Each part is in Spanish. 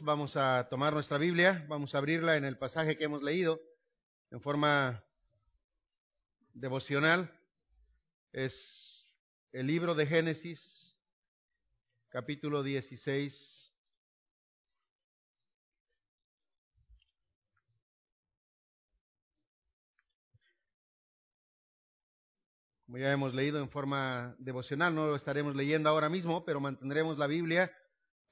Vamos a tomar nuestra Biblia, vamos a abrirla en el pasaje que hemos leído en forma devocional. Es el libro de Génesis, capítulo 16. Como ya hemos leído en forma devocional, no lo estaremos leyendo ahora mismo, pero mantendremos la Biblia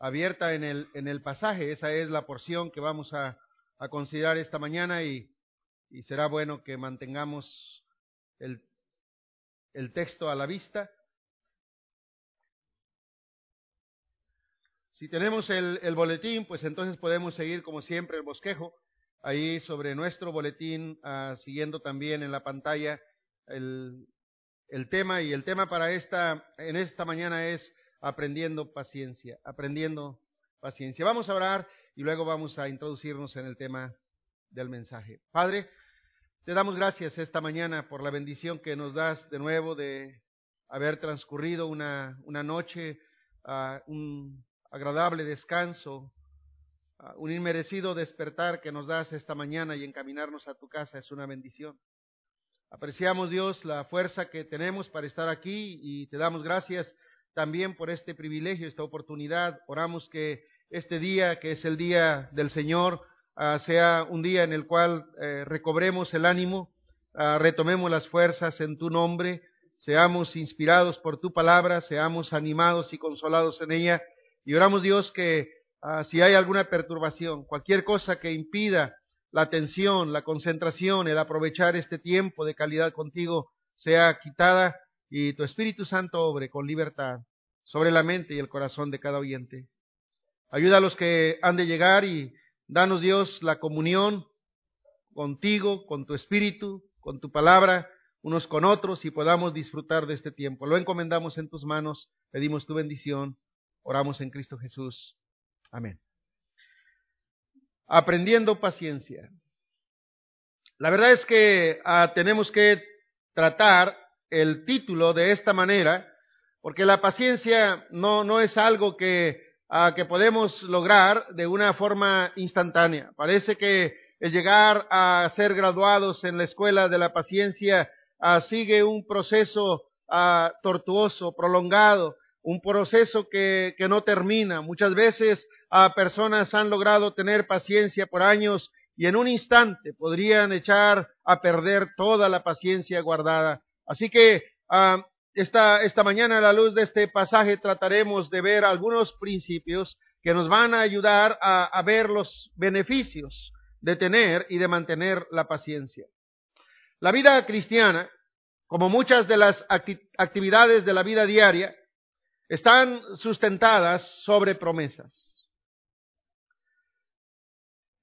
abierta en el, en el pasaje. Esa es la porción que vamos a, a considerar esta mañana y, y, será bueno que mantengamos el, el texto a la vista. Si tenemos el, el, boletín, pues entonces podemos seguir como siempre el bosquejo. Ahí sobre nuestro boletín, uh, siguiendo también en la pantalla el, el tema. Y el tema para esta, en esta mañana es aprendiendo paciencia, aprendiendo paciencia. Vamos a orar y luego vamos a introducirnos en el tema del mensaje. Padre, te damos gracias esta mañana por la bendición que nos das de nuevo de haber transcurrido una, una noche, uh, un agradable descanso, uh, un inmerecido despertar que nos das esta mañana y encaminarnos a tu casa es una bendición. Apreciamos, Dios, la fuerza que tenemos para estar aquí y te damos gracias también por este privilegio, esta oportunidad. Oramos que este día, que es el día del Señor, uh, sea un día en el cual uh, recobremos el ánimo, uh, retomemos las fuerzas en tu nombre, seamos inspirados por tu palabra, seamos animados y consolados en ella. Y oramos, Dios, que si hay alguna perturbación, cualquier cosa que impida la atención, la concentración, el aprovechar este tiempo de calidad contigo, sea quitada y tu Espíritu Santo obre con libertad sobre la mente y el corazón de cada oyente. Ayuda a los que han de llegar y danos Dios la comunión contigo, con tu Espíritu, con tu palabra, unos con otros y podamos disfrutar de este tiempo. Lo encomendamos en tus manos, pedimos tu bendición, oramos en Cristo Jesús. Amén. Aprendiendo paciencia. La verdad es que ah, tenemos que tratar el título de esta manera, porque la paciencia no, no es algo que, uh, que podemos lograr de una forma instantánea. Parece que el llegar a ser graduados en la escuela de la paciencia uh, sigue un proceso uh, tortuoso, prolongado, un proceso que, que no termina. Muchas veces personas han logrado tener paciencia por años y en un instante podrían echar a perder toda la paciencia guardada. Así que uh, esta, esta mañana a la luz de este pasaje trataremos de ver algunos principios que nos van a ayudar a, ver los beneficios de tener y de mantener la paciencia. La vida cristiana, como muchas de las acti actividades de la vida diaria, están sustentadas sobre promesas.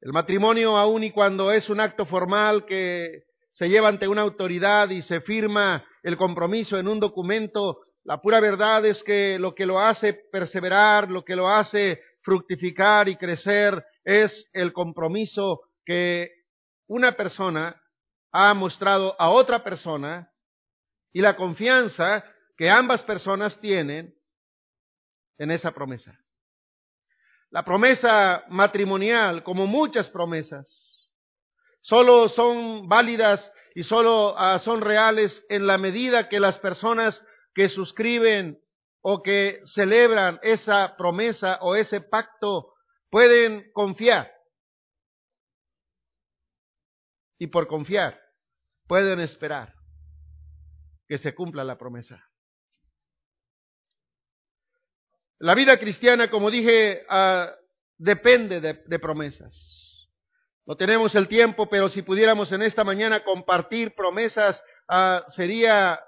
El matrimonio, aun y cuando es un acto formal que se lleva ante una autoridad y se firma el compromiso en un documento, la pura verdad es que lo que lo hace perseverar, lo que lo hace fructificar y crecer es el compromiso que una persona ha mostrado a otra persona y la confianza que ambas personas tienen en esa promesa. La promesa matrimonial, como muchas promesas, solo son válidas y solo uh, son reales en la medida que las personas que suscriben o que celebran esa promesa o ese pacto pueden confiar. Y por confiar pueden esperar que se cumpla la promesa. La vida cristiana, como dije, uh, depende de, de promesas. No tenemos el tiempo, pero si pudiéramos en esta mañana compartir promesas, uh, sería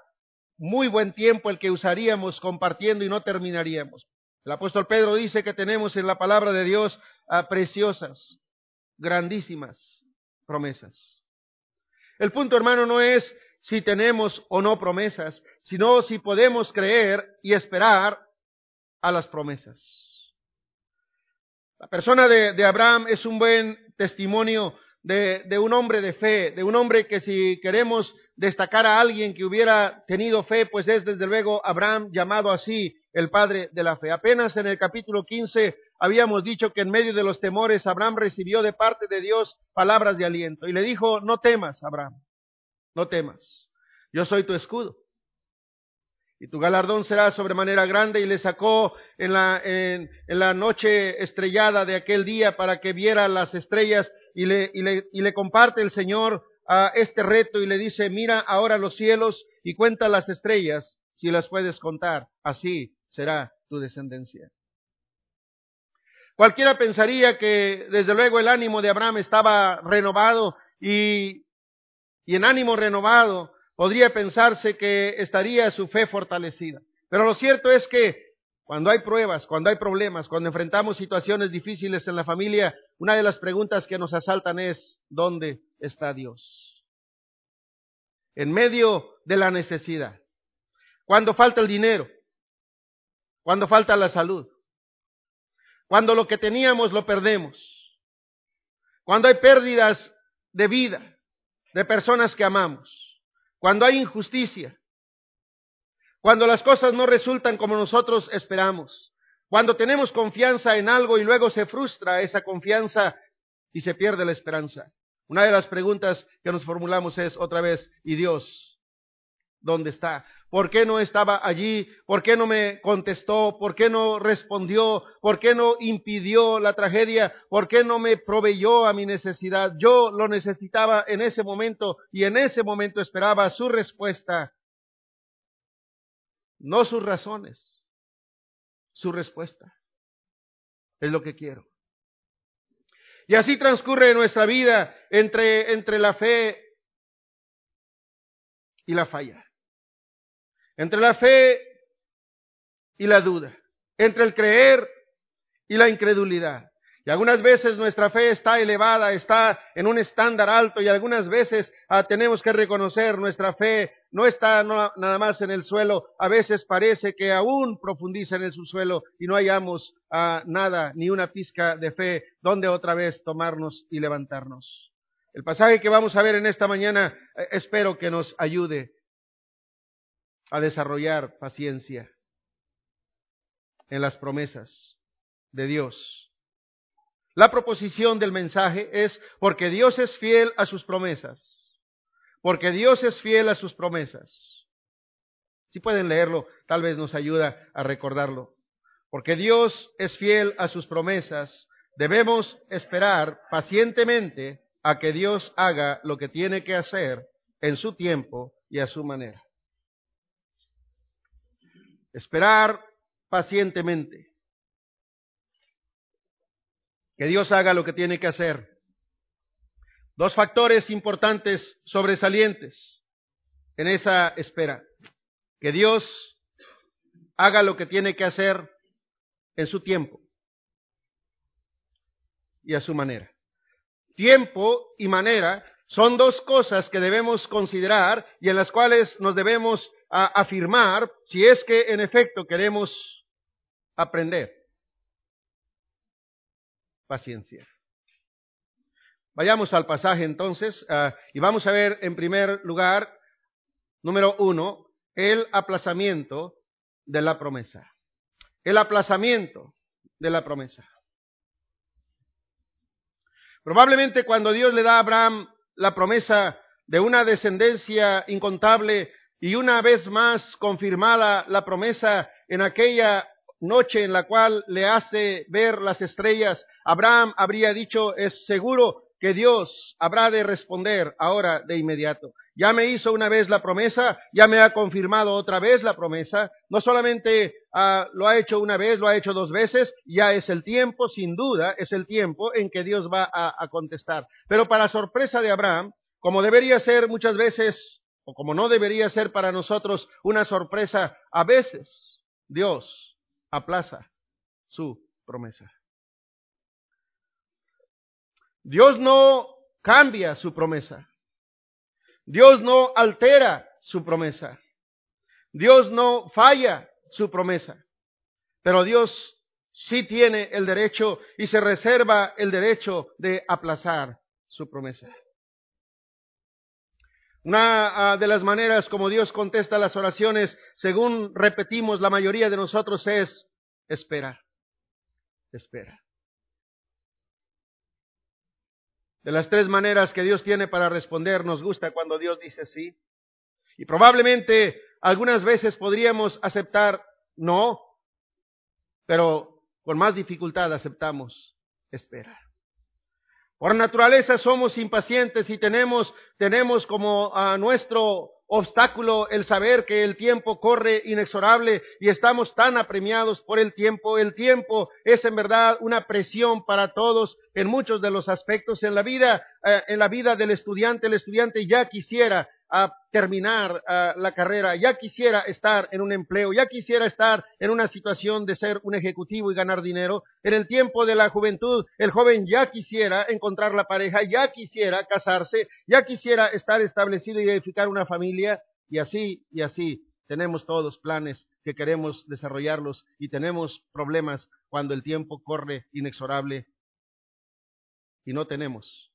muy buen tiempo el que usaríamos compartiendo y no terminaríamos. El apóstol Pedro dice que tenemos en la palabra de Dios uh, preciosas, grandísimas promesas. El punto, hermano, no es si tenemos o no promesas, sino si podemos creer y esperar a las promesas. La persona de Abraham es un buen testimonio de, un hombre de fe, de un hombre que si queremos destacar a alguien que hubiera tenido fe, pues es desde luego Abraham llamado así el padre de la fe. Apenas en el capítulo 15 habíamos dicho que en medio de los temores Abraham recibió de parte de Dios palabras de aliento y le dijo, no temas, Abraham, no temas, yo soy tu escudo. Y tu galardón será sobremanera grande y le sacó en la, noche estrellada de aquel día para que viera las estrellas y le, comparte el Señor a este reto y le dice, mira ahora los cielos y cuenta las estrellas si las puedes contar. Así será tu descendencia. Cualquiera pensaría que desde luego el ánimo de Abraham estaba renovado y en ánimo renovado podría pensarse que estaría su fe fortalecida. Pero lo cierto es que cuando hay pruebas, cuando hay problemas, cuando enfrentamos situaciones difíciles en la familia, una de las preguntas que nos asaltan es, ¿dónde está Dios? En medio de la necesidad. Cuando falta el dinero, cuando falta la salud, cuando lo que teníamos lo perdemos, cuando hay pérdidas de vida, de personas que amamos, cuando hay injusticia, cuando las cosas no resultan como nosotros esperamos, cuando tenemos confianza en algo y luego se frustra esa confianza y se pierde la esperanza. Una de las preguntas que nos formulamos es otra vez, ¿y Dios? ¿Dónde está? ¿Por qué no estaba allí? ¿Por qué no me contestó? ¿Por qué no respondió? ¿Por qué no impidió la tragedia? ¿Por qué no me proveyó a mi necesidad? Yo lo necesitaba en ese momento y en ese momento esperaba su respuesta, no sus razones, su respuesta. Es lo que quiero. Y así transcurre nuestra vida entre, entre la fe y la falla entre la fe y la duda, entre el creer y la incredulidad. Y algunas veces nuestra fe está elevada, está en un estándar alto y algunas veces ah, tenemos que reconocer nuestra fe no está nada más en el suelo, a veces parece que aún profundiza en el subsuelo y no hallamos ah, nada, ni una pizca de fe donde otra vez tomarnos y levantarnos. El pasaje que vamos a ver en esta mañana eh, espero que nos ayude a desarrollar paciencia en las promesas de Dios. La proposición del mensaje es porque Dios es fiel a sus promesas. Porque Dios es fiel a sus promesas. Si pueden leerlo, tal vez nos ayuda a recordarlo. Porque Dios es fiel a sus promesas, debemos esperar pacientemente a que Dios haga lo que tiene que hacer en su tiempo y a su manera. Esperar pacientemente. Que Dios haga lo que tiene que hacer. Dos factores importantes sobresalientes en esa espera. Que Dios haga lo que tiene que hacer en su tiempo y a su manera. Tiempo y manera son dos cosas que debemos considerar y en las cuales nos debemos a afirmar si es que en efecto queremos aprender. Paciencia. Vayamos al pasaje entonces uh, y vamos a ver en primer lugar, número uno, el aplazamiento de la promesa. El aplazamiento de la promesa. Probablemente cuando Dios le da a Abraham la promesa de una descendencia incontable y una vez más confirmada la promesa en aquella noche en la cual le hace ver las estrellas, Abraham habría dicho, es seguro que Dios habrá de responder ahora de inmediato. Ya me hizo una vez la promesa, ya me ha confirmado otra vez la promesa. No solamente ah, lo ha hecho una vez, lo ha hecho dos veces, ya es el tiempo, sin duda, es el tiempo en que Dios va a contestar. Pero para sorpresa de Abraham, como debería ser muchas veces o como no debería ser para nosotros una sorpresa, a veces Dios aplaza su promesa. Dios no cambia su promesa. Dios no altera su promesa. Dios no falla su promesa. Pero Dios sí tiene el derecho y se reserva el derecho de aplazar su promesa. Una ah, de las maneras como Dios contesta las oraciones, según repetimos la mayoría de nosotros, es esperar. espera. De las tres maneras que Dios tiene para responder, nos gusta cuando Dios dice sí. Y probablemente algunas veces podríamos aceptar no, pero con más dificultad aceptamos esperar. Por naturaleza somos impacientes y tenemos, tenemos como a nuestro obstáculo el saber que el tiempo corre inexorable y estamos tan apremiados por el tiempo. El tiempo es en verdad una presión para todos en muchos de los aspectos en la vida, eh, en la vida del estudiante. El estudiante ya quisiera a terminar la carrera, ya quisiera estar en un empleo, ya quisiera estar en una situación de ser un ejecutivo y ganar dinero. En el tiempo de la juventud, el joven ya quisiera encontrar la pareja, ya quisiera casarse, ya quisiera estar establecido y edificar una familia, y así, y así. Tenemos todos planes que queremos desarrollarlos y tenemos problemas cuando el tiempo corre inexorable y no tenemos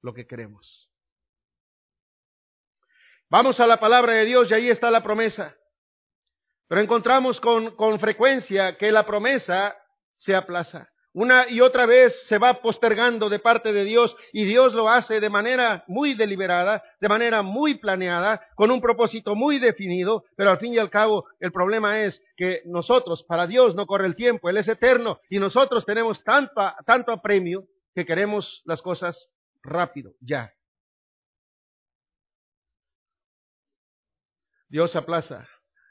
lo que queremos. Vamos a la palabra de Dios y ahí está la promesa. Pero encontramos con, con frecuencia que la promesa se aplaza. Una y otra vez se va postergando de parte de Dios y Dios lo hace de manera muy deliberada, de manera muy planeada, con un propósito muy definido, pero al fin y al cabo el problema es que nosotros, para Dios no corre el tiempo, Él es eterno y nosotros tenemos tanto, tanto apremio que queremos las cosas rápido, ya. Dios aplaza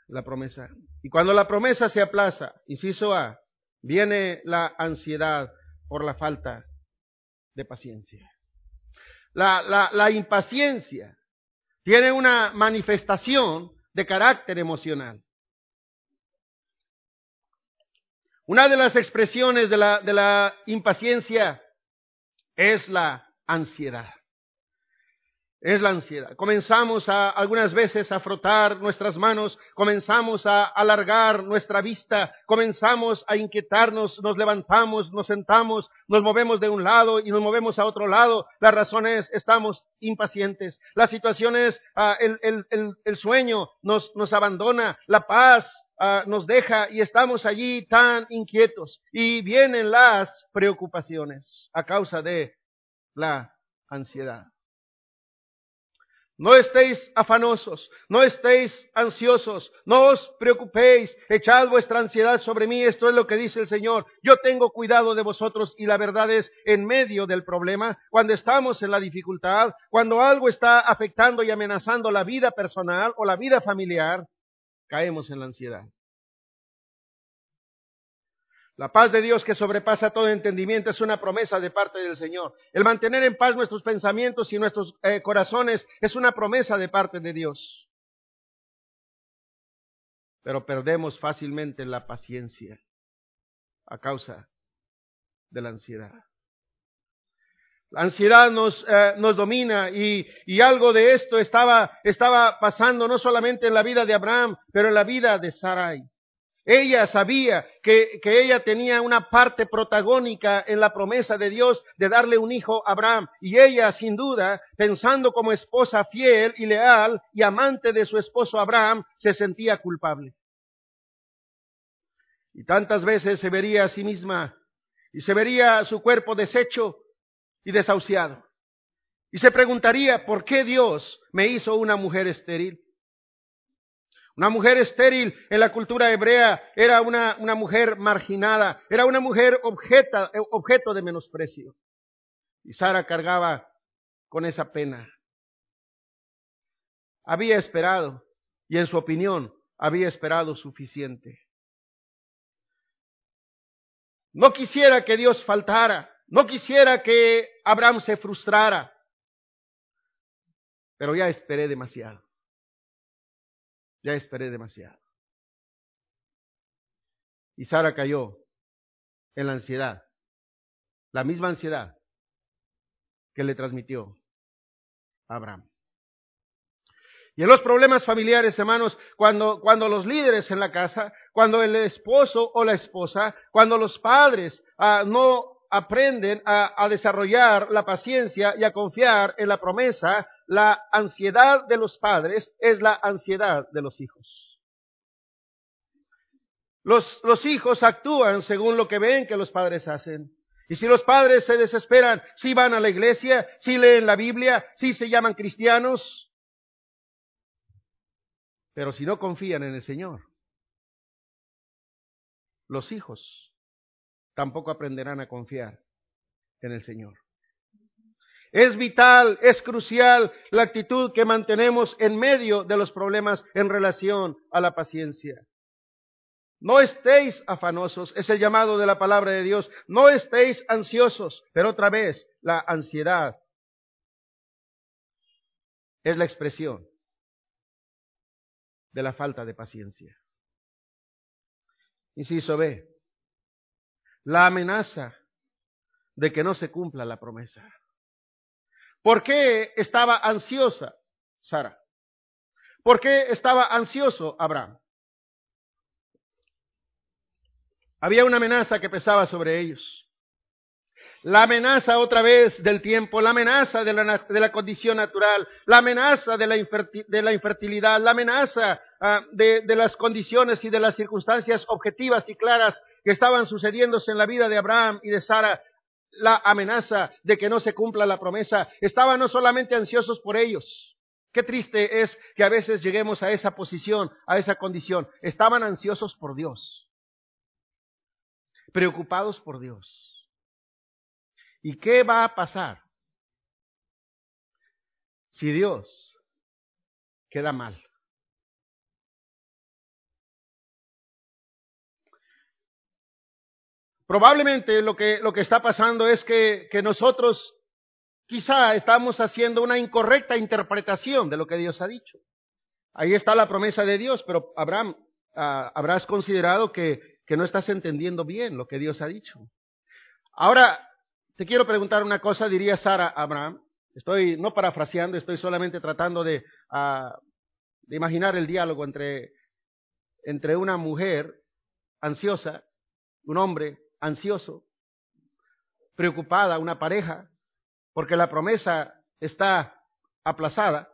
la promesa. Y cuando la promesa se aplaza, inciso A, viene la ansiedad por la falta de paciencia. La, la, impaciencia tiene una manifestación de carácter emocional. Una de las expresiones de la, de la impaciencia es la ansiedad es la ansiedad. Comenzamos a, algunas veces a frotar nuestras manos, comenzamos a alargar nuestra vista, comenzamos a inquietarnos, nos levantamos, nos sentamos, nos movemos de un lado y nos movemos a otro lado. La razón es, estamos impacientes. La situación es, ah, el, sueño nos, nos abandona, la paz ah, nos deja y estamos allí tan inquietos. Y vienen las preocupaciones a causa de la ansiedad. No estéis afanosos, no estéis ansiosos, no os preocupéis, echad vuestra ansiedad sobre mí, esto es lo que dice el Señor. Yo tengo cuidado de vosotros y la verdad es, en medio del problema, cuando estamos en la dificultad, cuando algo está afectando y amenazando la vida personal o la vida familiar, caemos en la ansiedad. La paz de Dios que sobrepasa todo entendimiento es una promesa de parte del Señor. El mantener en paz nuestros pensamientos y nuestros eh, corazones es una promesa de parte de Dios. Pero perdemos fácilmente la paciencia a causa de la ansiedad. La ansiedad nos, eh, nos domina y, y, algo de esto estaba, estaba pasando no solamente en la vida de Abraham, pero en la vida de Sarai. Ella sabía que, ella tenía una parte protagónica en la promesa de Dios de darle un hijo a Abraham. Y ella, sin duda, pensando como esposa fiel y leal y amante de su esposo Abraham, se sentía culpable. Y tantas veces se vería a sí misma y se vería su cuerpo deshecho y desahuciado. Y se preguntaría, ¿por qué Dios me hizo una mujer estéril? Una mujer estéril en la cultura hebrea era una, una mujer marginada, era una mujer objeto de menosprecio. Y Sara cargaba con esa pena. Había esperado, y en su opinión, había esperado suficiente. No quisiera que Dios faltara, no quisiera que Abraham se frustrara, pero ya esperé demasiado. Ya esperé demasiado. Y Sara cayó en la ansiedad, la misma ansiedad que le transmitió Abraham. Y en los problemas familiares, hermanos, cuando, cuando los líderes en la casa, cuando el esposo o la esposa, cuando los padres ah, no aprenden a, a desarrollar la paciencia y a confiar en la promesa, la ansiedad de los padres es la ansiedad de los hijos. Los, los hijos actúan según lo que ven que los padres hacen. Y si los padres se desesperan, si van a la iglesia, si leen la Biblia, si se llaman cristianos, pero si no confían en el Señor, los hijos tampoco aprenderán a confiar en el Señor. Es vital, es crucial la actitud que mantenemos en medio de los problemas en relación a la paciencia. No estéis afanosos, es el llamado de la palabra de Dios. No estéis ansiosos, pero otra vez, la ansiedad es la expresión de la falta de paciencia. Inciso B, la amenaza de que no se cumpla la promesa. ¿Por qué estaba ansiosa Sara? ¿Por qué estaba ansioso Abraham? Había una amenaza que pesaba sobre ellos. La amenaza otra vez del tiempo, la amenaza de la, de la condición natural, la amenaza de la, de la infertilidad, la amenaza uh, de, de las condiciones y de las circunstancias objetivas y claras que estaban sucediéndose en la vida de Abraham y de Sara, la amenaza de que no se cumpla la promesa. Estaban no solamente ansiosos por ellos. Qué triste es que a veces lleguemos a esa posición, a esa condición. Estaban ansiosos por Dios preocupados por Dios. ¿Y qué va a pasar si Dios queda mal? Probablemente lo que, lo que está pasando es que, que nosotros quizá estamos haciendo una incorrecta interpretación de lo que Dios ha dicho. Ahí está la promesa de Dios, pero Abraham, uh, habrás considerado que que no estás entendiendo bien lo que Dios ha dicho. Ahora, te quiero preguntar una cosa, diría Sara a Abraham. Estoy no parafraseando, estoy solamente tratando de, uh, de imaginar el diálogo entre, entre una mujer ansiosa, un hombre ansioso, preocupada, una pareja, porque la promesa está aplazada.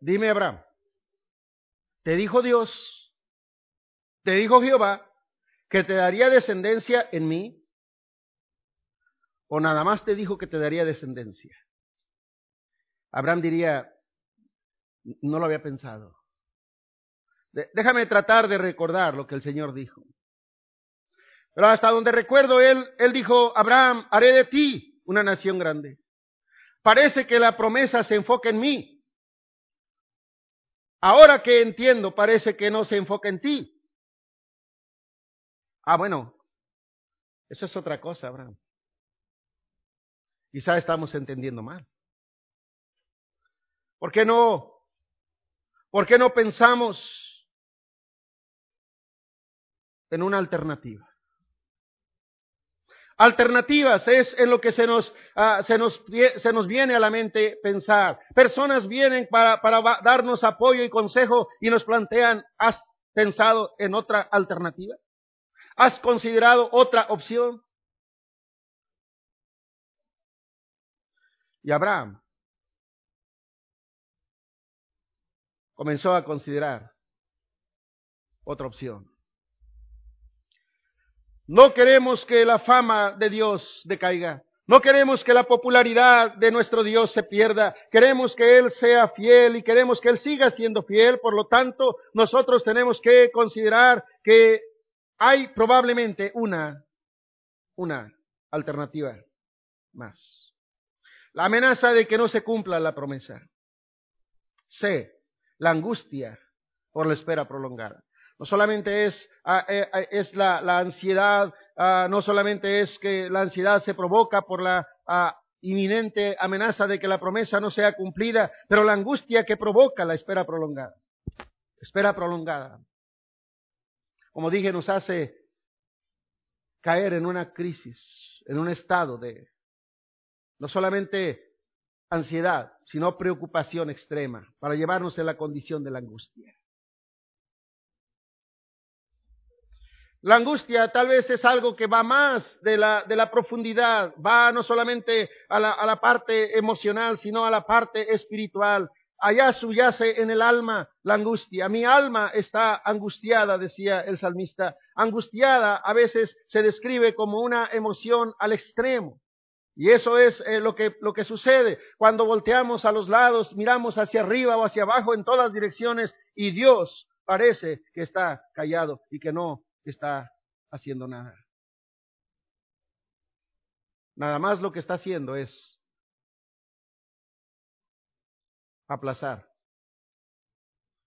Dime, Abraham, ¿te dijo Dios, te dijo Jehová, que te daría descendencia en mí? ¿O nada más te dijo que te daría descendencia? Abraham diría, no lo había pensado. Déjame tratar de recordar lo que el Señor dijo. Pero hasta donde recuerdo, él, él dijo, Abraham, haré de ti una nación grande. Parece que la promesa se enfoca en mí, Ahora que entiendo, parece que no se enfoca en ti. Ah, bueno, eso es otra cosa, Abraham. Quizá estamos entendiendo mal. ¿Por qué no? ¿Por qué no pensamos en una alternativa? Alternativas es en lo que se nos, uh, se nos, se nos viene a la mente pensar. Personas vienen para, para darnos apoyo y consejo y nos plantean, ¿has pensado en otra alternativa? ¿Has considerado otra opción? Y Abraham comenzó a considerar otra opción. No queremos que la fama de Dios decaiga. No queremos que la popularidad de nuestro Dios se pierda. Queremos que Él sea fiel y queremos que Él siga siendo fiel. Por lo tanto, nosotros tenemos que considerar que hay probablemente una, una alternativa más. La amenaza de que no se cumpla la promesa. C. La angustia por la espera prolongada. No solamente es, ah, eh, eh, la ansiedad, ah, no solamente es que la ansiedad se provoca por la ah, inminente amenaza de que la promesa no sea cumplida, pero la angustia que provoca la espera prolongada. Espera prolongada. Como dije, nos hace caer en una crisis, en un estado de no solamente ansiedad, sino preocupación extrema, para llevarnos en la condición de la angustia. La angustia tal vez es algo que va más de la, de la profundidad, va no solamente a la, a la parte emocional, sino a la parte espiritual. allá subyace en el alma la angustia. Mi alma está angustiada, decía el salmista. Angustiada a veces se describe como una emoción al extremo. Y eso es eh, lo, que, lo que sucede cuando volteamos a los lados, miramos hacia arriba o hacia abajo en todas direcciones y Dios parece que está callado y que no está haciendo nada. Nada más lo que está haciendo es aplazar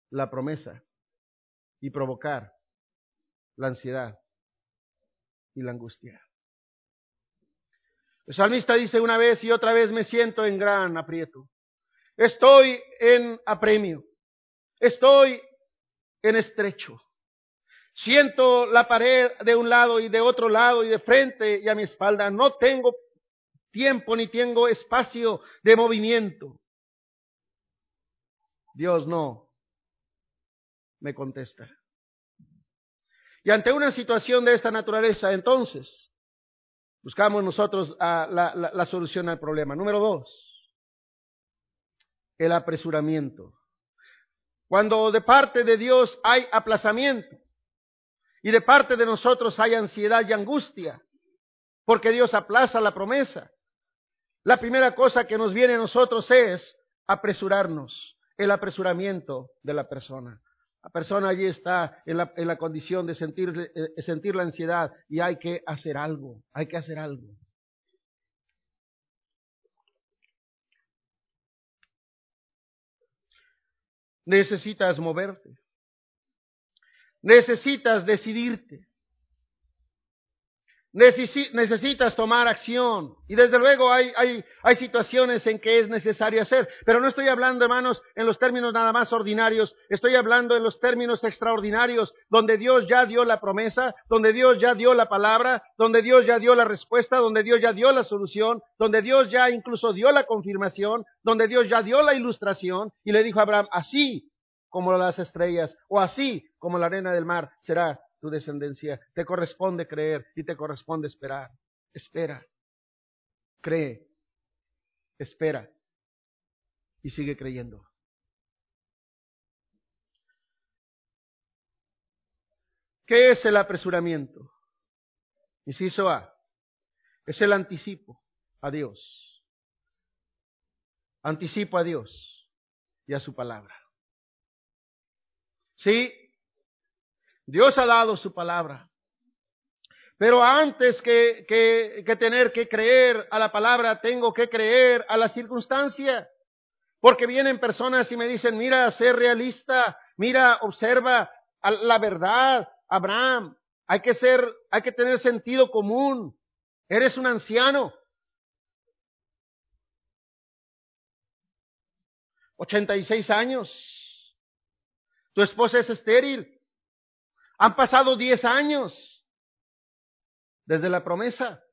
la promesa y provocar la ansiedad y la angustia. El salmista dice una vez y otra vez me siento en gran aprieto. Estoy en apremio. Estoy en estrecho. Siento la pared de un lado y de otro lado y de frente y a mi espalda. No tengo tiempo ni tengo espacio de movimiento. Dios no me contesta. Y ante una situación de esta naturaleza, entonces, buscamos nosotros ah, la, la solución al problema. Número dos, el apresuramiento. Cuando de parte de Dios hay aplazamiento y de parte de nosotros hay ansiedad y angustia, porque Dios aplaza la promesa, la primera cosa que nos viene a nosotros es apresurarnos el apresuramiento de la persona. La persona allí está en la, en la condición de sentir, eh, sentir la ansiedad y hay que hacer algo, hay que hacer algo. Necesitas moverte. Necesitas decidirte necesitas tomar acción. Y desde luego hay, hay, hay situaciones en que es necesario hacer. Pero no estoy hablando, hermanos, en los términos nada más ordinarios. Estoy hablando en los términos extraordinarios, donde Dios ya dio la promesa, donde Dios ya dio la palabra, donde Dios ya dio la respuesta, donde Dios ya dio la solución, donde Dios ya incluso dio la confirmación, donde Dios ya dio la ilustración y le dijo a Abraham, así como las estrellas o así como la arena del mar será tu descendencia. Te corresponde creer y te corresponde esperar. Espera. Cree. Espera. Y sigue creyendo. ¿Qué es el apresuramiento? Inciso A. Es el anticipo a Dios. Anticipo a Dios y a su palabra. Sí, Dios ha dado su palabra. Pero antes que, que, tener que creer a la palabra, tengo que creer a la circunstancia. Porque vienen personas y me dicen, mira, sé realista, mira, observa la verdad, Abraham, hay que ser, hay que tener sentido común. Eres un anciano. 86 años. Tu esposa es estéril. Han pasado diez años desde la promesa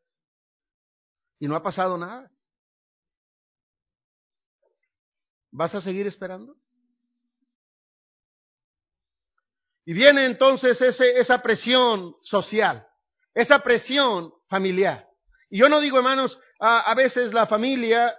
y no ha pasado nada. ¿Vas a seguir esperando? Y viene entonces ese, esa presión social, esa presión familiar. Y yo no digo, hermanos, a, a veces la familia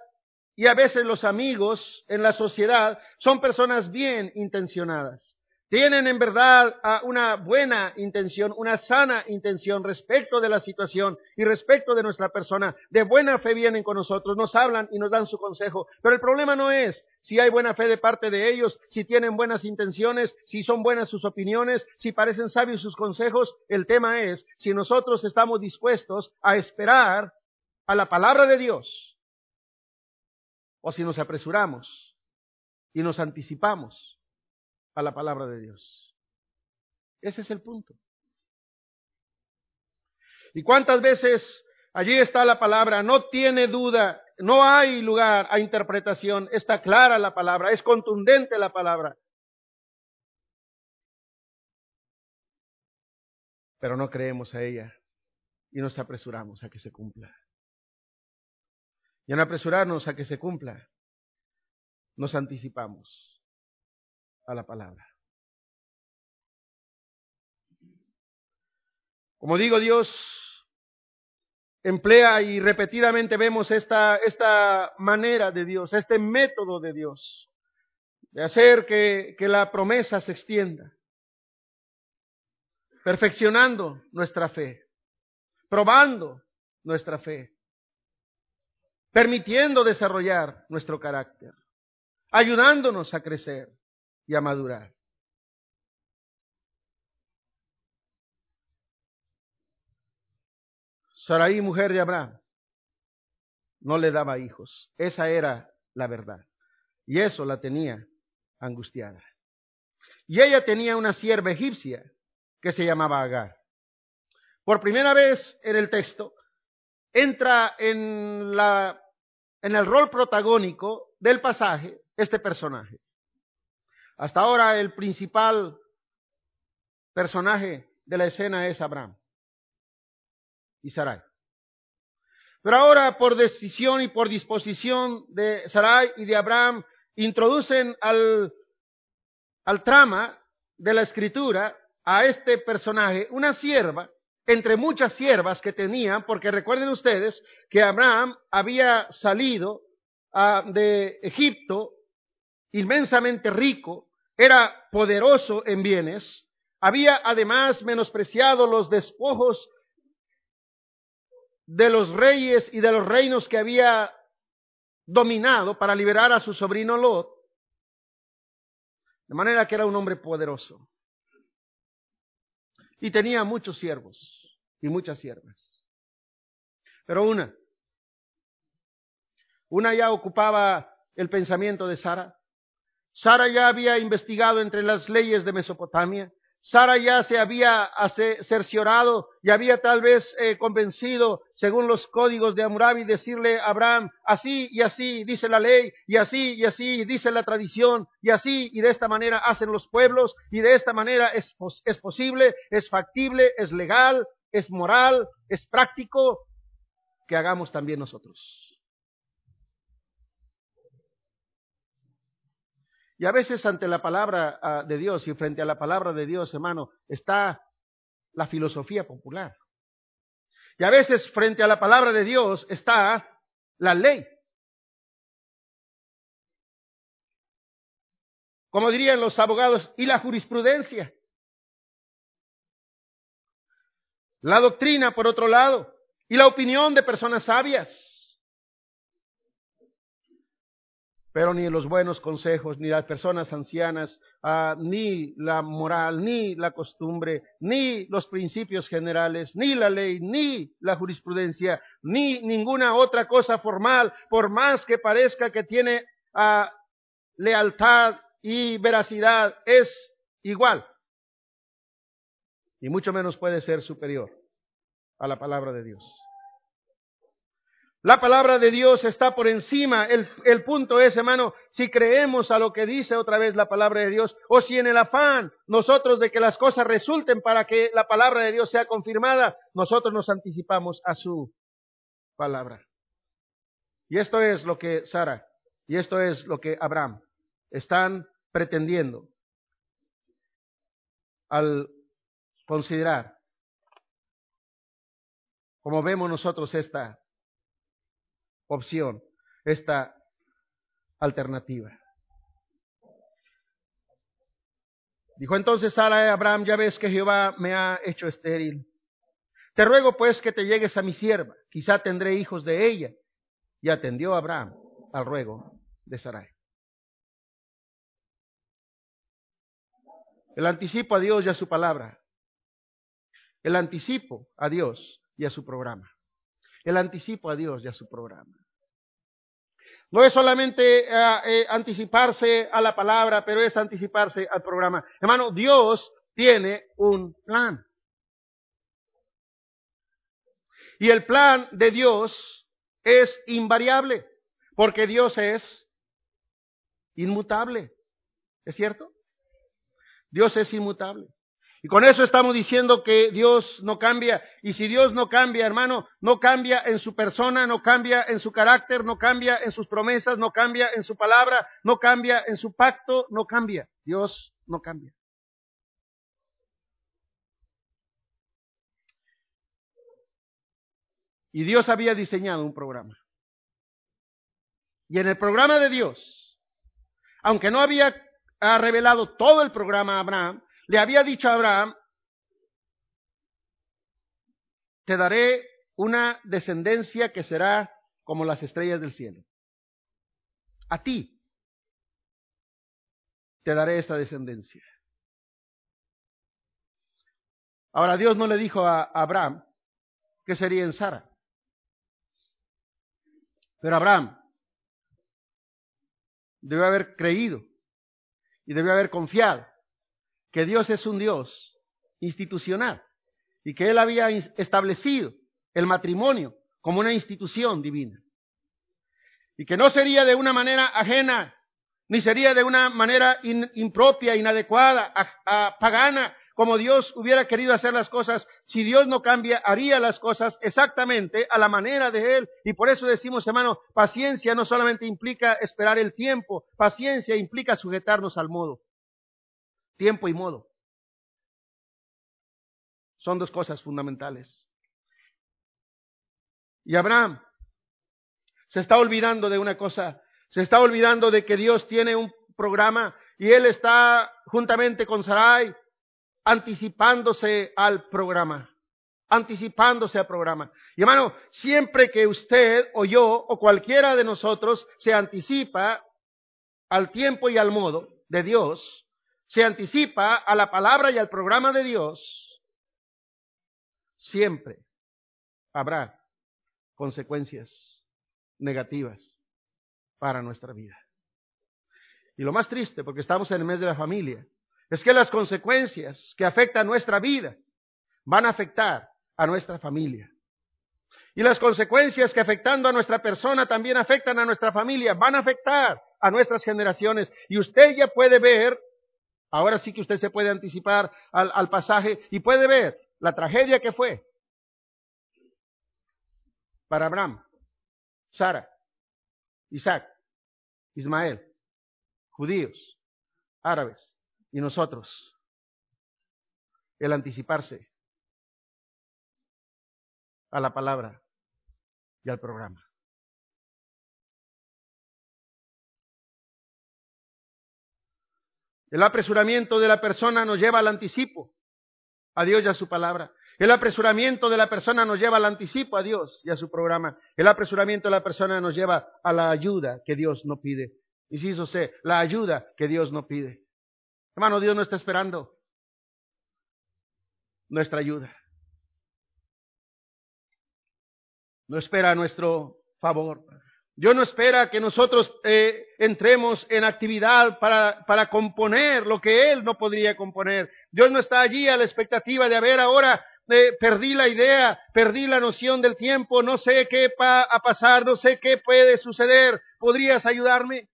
y a veces los amigos en la sociedad son personas bien intencionadas tienen en verdad ah, una buena intención, una sana intención respecto de la situación y respecto de nuestra persona. De buena fe vienen con nosotros, nos hablan y nos dan su consejo. Pero el problema no es si hay buena fe de parte de ellos, si tienen buenas intenciones, si son buenas sus opiniones, si parecen sabios sus consejos. El tema es si nosotros estamos dispuestos a esperar a la palabra de Dios o si nos apresuramos y nos anticipamos a la palabra de Dios. Ese es el punto. ¿Y cuántas veces allí está la palabra? No tiene duda, no hay lugar a interpretación, está clara la palabra, es contundente la palabra. Pero no creemos a ella y nos apresuramos a que se cumpla. Y en apresurarnos a que se cumpla, nos anticipamos a la palabra. Como digo, Dios emplea y repetidamente vemos esta, esta manera de Dios, este método de Dios. de hacer que, que la promesa se extienda, perfeccionando nuestra fe, probando nuestra fe, permitiendo desarrollar nuestro carácter, ayudándonos a crecer y a madurar. Saraí, mujer de Abraham, no le daba hijos. Esa era la verdad. Y eso la tenía angustiada. Y ella tenía una sierva egipcia que se llamaba Agar. Por primera vez en el texto entra en, la, en el rol protagónico del pasaje este personaje. Hasta ahora el principal personaje de la escena es Abraham y Sarai. Pero ahora, por decisión y por disposición de Sarai y de Abraham, introducen al, al trama de la escritura a este personaje, una sierva, entre muchas siervas que tenían, porque recuerden ustedes que Abraham había salido ah, de Egipto inmensamente rico, era poderoso en bienes, había además menospreciado los despojos de los reyes y de los reinos que había dominado para liberar a su sobrino Lot, de manera que era un hombre poderoso. Y tenía muchos siervos y muchas siervas. Pero una, una ya ocupaba el pensamiento de Sara. Sara ya había investigado entre las leyes de Mesopotamia. Sara ya se había cerciorado y había tal vez eh, convencido, según los códigos de Amurabi, decirle a Abraham, así y así dice la ley, y así y así dice la tradición, y así y de esta manera hacen los pueblos, y de esta manera es, es posible, es factible, es legal, es moral, es práctico, que hagamos también nosotros. Y a veces ante la palabra ah, de Dios y frente a la palabra de Dios, hermano, está la filosofía popular. Y a veces frente a la palabra de Dios está la ley. Como dirían los abogados, y la jurisprudencia. La doctrina, por otro lado, y la opinión de personas sabias. Pero ni los buenos consejos, ni las personas ancianas, ah, ni la moral, ni la costumbre, ni los principios generales, ni la ley, ni la jurisprudencia, ni ninguna otra cosa formal, por más que parezca que tiene ah, lealtad y veracidad, es igual. Y mucho menos puede ser superior a la palabra de Dios. La palabra de Dios está por encima. El, punto es, hermano, si creemos a lo que dice otra vez la palabra de Dios, o si en el afán nosotros de que las cosas resulten para que la palabra de Dios sea confirmada, nosotros nos anticipamos a su palabra. Y esto es lo que Sara y esto es lo que Abraham están pretendiendo al considerar, como vemos nosotros esta opción, esta alternativa. Dijo entonces Sara Abraham, ya ves que Jehová me ha hecho estéril. Te ruego pues que te llegues a mi sierva, quizá tendré hijos de ella. Y atendió Abraham al ruego de Sarai. El anticipo a Dios y a su palabra. El anticipo a Dios y a su programa el anticipo a Dios y a su programa. No es solamente eh, eh, anticiparse a la palabra, pero es anticiparse al programa. Hermano, Dios tiene un plan. Y el plan de Dios es invariable, porque Dios es inmutable. ¿Es cierto? Dios es inmutable. Y con eso estamos diciendo que Dios no cambia. Y si Dios no cambia, hermano, no cambia en su persona, no cambia en su carácter, no cambia en sus promesas, no cambia en su palabra, no cambia en su pacto, no cambia. Dios no cambia. Y Dios había diseñado un programa. Y en el programa de Dios, aunque no había ha revelado todo el programa a Abraham, le había dicho a Abraham, te daré una descendencia que será como las estrellas del cielo. A ti te daré esta descendencia. Ahora Dios no le dijo a Abraham que sería en Sara. Pero Abraham debe haber creído y debe haber confiado que Dios es un Dios institucional y que Él había establecido el matrimonio como una institución divina. Y que no sería de una manera ajena, ni sería de una manera impropia, inadecuada, pagana, como Dios hubiera querido hacer las cosas, si Dios no cambia, haría las cosas exactamente a la manera de Él. Y por eso decimos, hermano, paciencia no solamente implica esperar el tiempo, paciencia implica sujetarnos al modo. Tiempo y modo. Son dos cosas fundamentales. Y Abraham se está olvidando de una cosa, se está olvidando de que Dios tiene un programa y él está juntamente con Sarai anticipándose al programa, anticipándose al programa. Y hermano, siempre que usted o yo o cualquiera de nosotros se anticipa al tiempo y al modo de Dios, se anticipa a la palabra y al programa de Dios, siempre habrá consecuencias negativas para nuestra vida. Y lo más triste, porque estamos en el mes de la familia, es que las consecuencias que afectan nuestra vida van a afectar a nuestra familia. Y las consecuencias que afectando a nuestra persona también afectan a nuestra familia, van a afectar a nuestras generaciones. Y usted ya puede ver, ahora sí que usted se puede anticipar al, pasaje y puede ver la tragedia que fue para Abraham, Sara, Isaac, Ismael, judíos, árabes, y nosotros el anticiparse a la palabra y al programa. El apresuramiento de la persona nos lleva al anticipo a Dios y a su palabra. El apresuramiento de la persona nos lleva al anticipo a Dios y a su programa. El apresuramiento de la persona nos lleva a la ayuda que Dios no pide. Inciso C, la ayuda que Dios no pide. Hermano, Dios no está esperando nuestra ayuda. No espera nuestro favor. Dios no espera que nosotros eh, entremos en actividad para, para componer lo que Él no podría componer. Dios no está allí a la expectativa de haber ahora eh, perdí la idea, perdí la noción del tiempo, no sé qué va a pasar, no sé qué puede suceder. ¿Podrías ayudarme?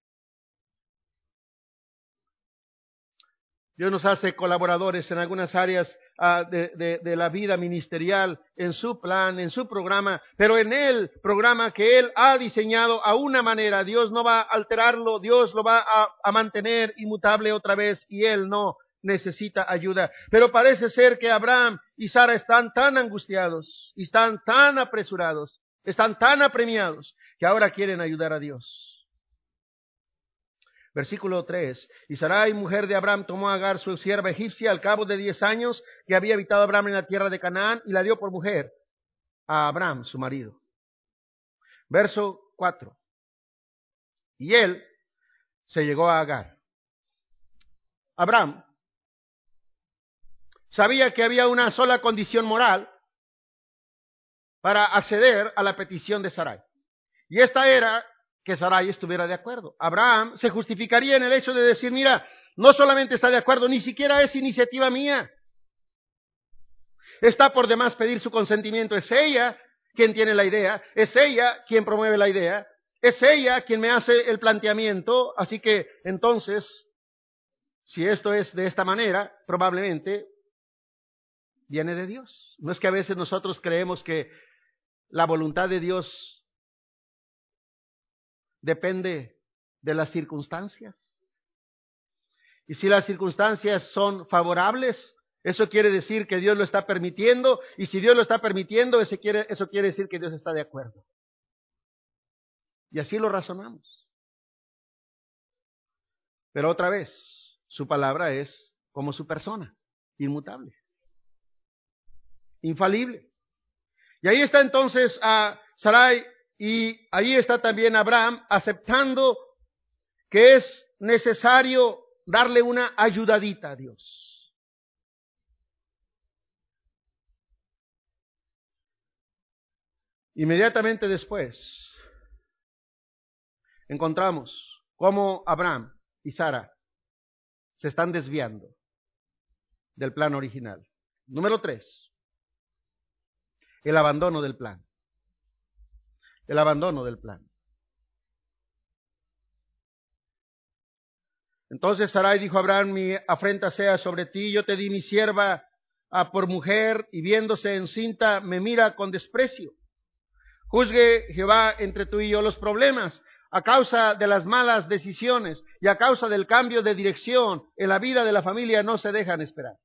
Dios nos hace colaboradores en algunas áreas ah, de, de, la vida ministerial, en su plan, en su programa, pero en el programa que Él ha diseñado a una manera, Dios no va a alterarlo, Dios lo va a, a mantener inmutable otra vez y Él no necesita ayuda. Pero parece ser que Abraham y Sara están tan angustiados y están tan apresurados, están tan apremiados que ahora quieren ayudar a Dios. Versículo 3. Y Sarai, mujer de Abraham, tomó a Agar, su sierva egipcia, al cabo de diez años que había habitado Abraham en la tierra de Canaán, y la dio por mujer a Abraham, su marido. Verso 4. Y él se llegó a Agar. Abraham sabía que había una sola condición moral para acceder a la petición de Sarai. Y esta era que Sarai estuviera de acuerdo. Abraham se justificaría en el hecho de decir, mira, no solamente está de acuerdo, ni siquiera es iniciativa mía. Está por demás pedir su consentimiento. Es ella quien tiene la idea, es ella quien promueve la idea, es ella quien me hace el planteamiento. Así que entonces, si esto es de esta manera, probablemente viene de Dios. No es que a veces nosotros creemos que la voluntad de Dios depende de las circunstancias. Y si las circunstancias son favorables, eso quiere decir que Dios lo está permitiendo, y si Dios lo está permitiendo, eso quiere, eso quiere decir que Dios está de acuerdo. Y así lo razonamos. Pero otra vez, su palabra es como su persona, inmutable, infalible. Y ahí está entonces a Sarai y ahí está también Abraham aceptando que es necesario darle una ayudadita a Dios. Inmediatamente después encontramos cómo Abraham y Sara se están desviando del plan original. Número tres, el abandono del plan el abandono del plan. Entonces Sarai dijo a Abraham, mi afrenta sea sobre ti, yo te di mi sierva a por mujer y viéndose encinta me mira con desprecio. Juzgue Jehová entre tú y yo los problemas a causa de las malas decisiones y a causa del cambio de dirección en la vida de la familia no se dejan esperar.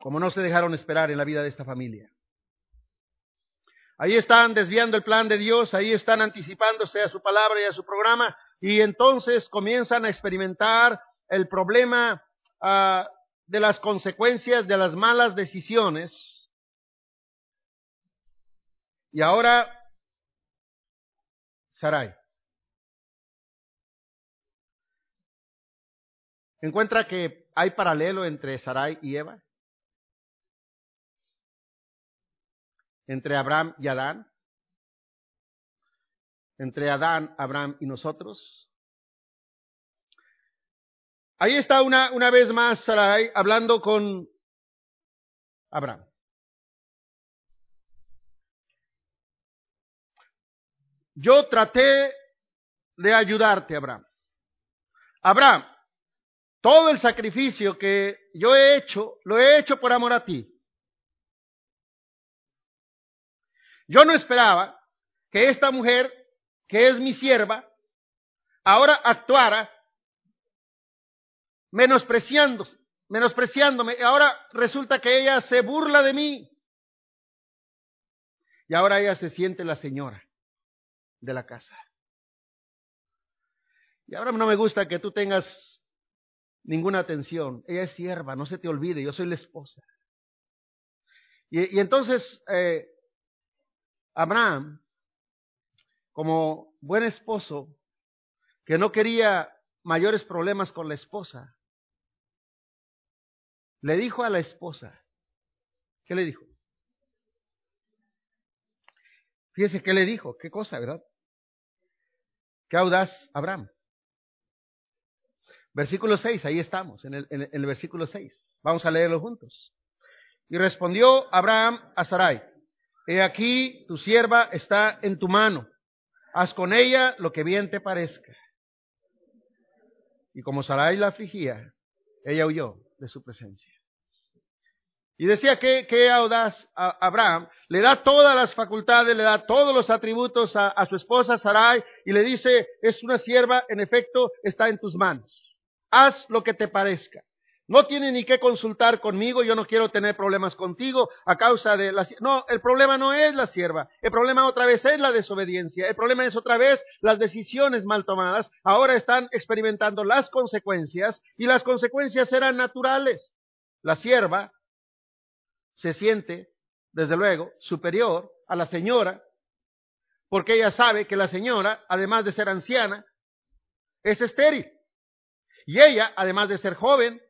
Como no se dejaron esperar en la vida de esta familia. Ahí están desviando el plan de Dios, ahí están anticipándose a su palabra y a su programa, y entonces comienzan a experimentar el problema ah, de las consecuencias de las malas decisiones. Y ahora, Sarai. ¿Encuentra que hay paralelo entre Sarai y Eva? Entre Abraham y Adán, entre Adán, Abraham y nosotros. Ahí está una, una vez más Sarai hablando con Abraham. Yo traté de ayudarte, Abraham. Abraham, todo el sacrificio que yo he hecho, lo he hecho por amor a ti. Yo no esperaba que esta mujer, que es mi sierva, ahora actuara menospreciándome, menospreciándome. Ahora resulta que ella se burla de mí. Y ahora ella se siente la señora de la casa. Y ahora no me gusta que tú tengas ninguna atención. Ella es sierva, no se te olvide, yo soy la esposa. Y, y entonces eh, Abraham, como buen esposo, que no quería mayores problemas con la esposa, le dijo a la esposa, ¿qué le dijo? Fíjese qué le dijo, qué cosa, ¿verdad? Qué audaz Abraham. Versículo 6, ahí estamos, en el, en el versículo 6. Vamos a leerlo juntos. Y respondió Abraham a Sarai, He aquí, tu sierva está en tu mano. Haz con ella lo que bien te parezca. Y como Sarai la afligía, ella huyó de su presencia. Y decía que, que audaz a Abraham le da todas las facultades, le da todos los atributos a, a su esposa Sarai y le dice, es una sierva, en efecto, está en tus manos. Haz lo que te parezca. No tiene ni que consultar conmigo, yo no quiero tener problemas contigo a causa de la... No, el problema no es la sierva, el problema otra vez es la desobediencia, el problema es otra vez las decisiones mal tomadas. Ahora están experimentando las consecuencias y las consecuencias serán naturales. La sierva se siente, desde luego, superior a la señora, porque ella sabe que la señora, además de ser anciana, es estéril. Y ella, además de ser joven,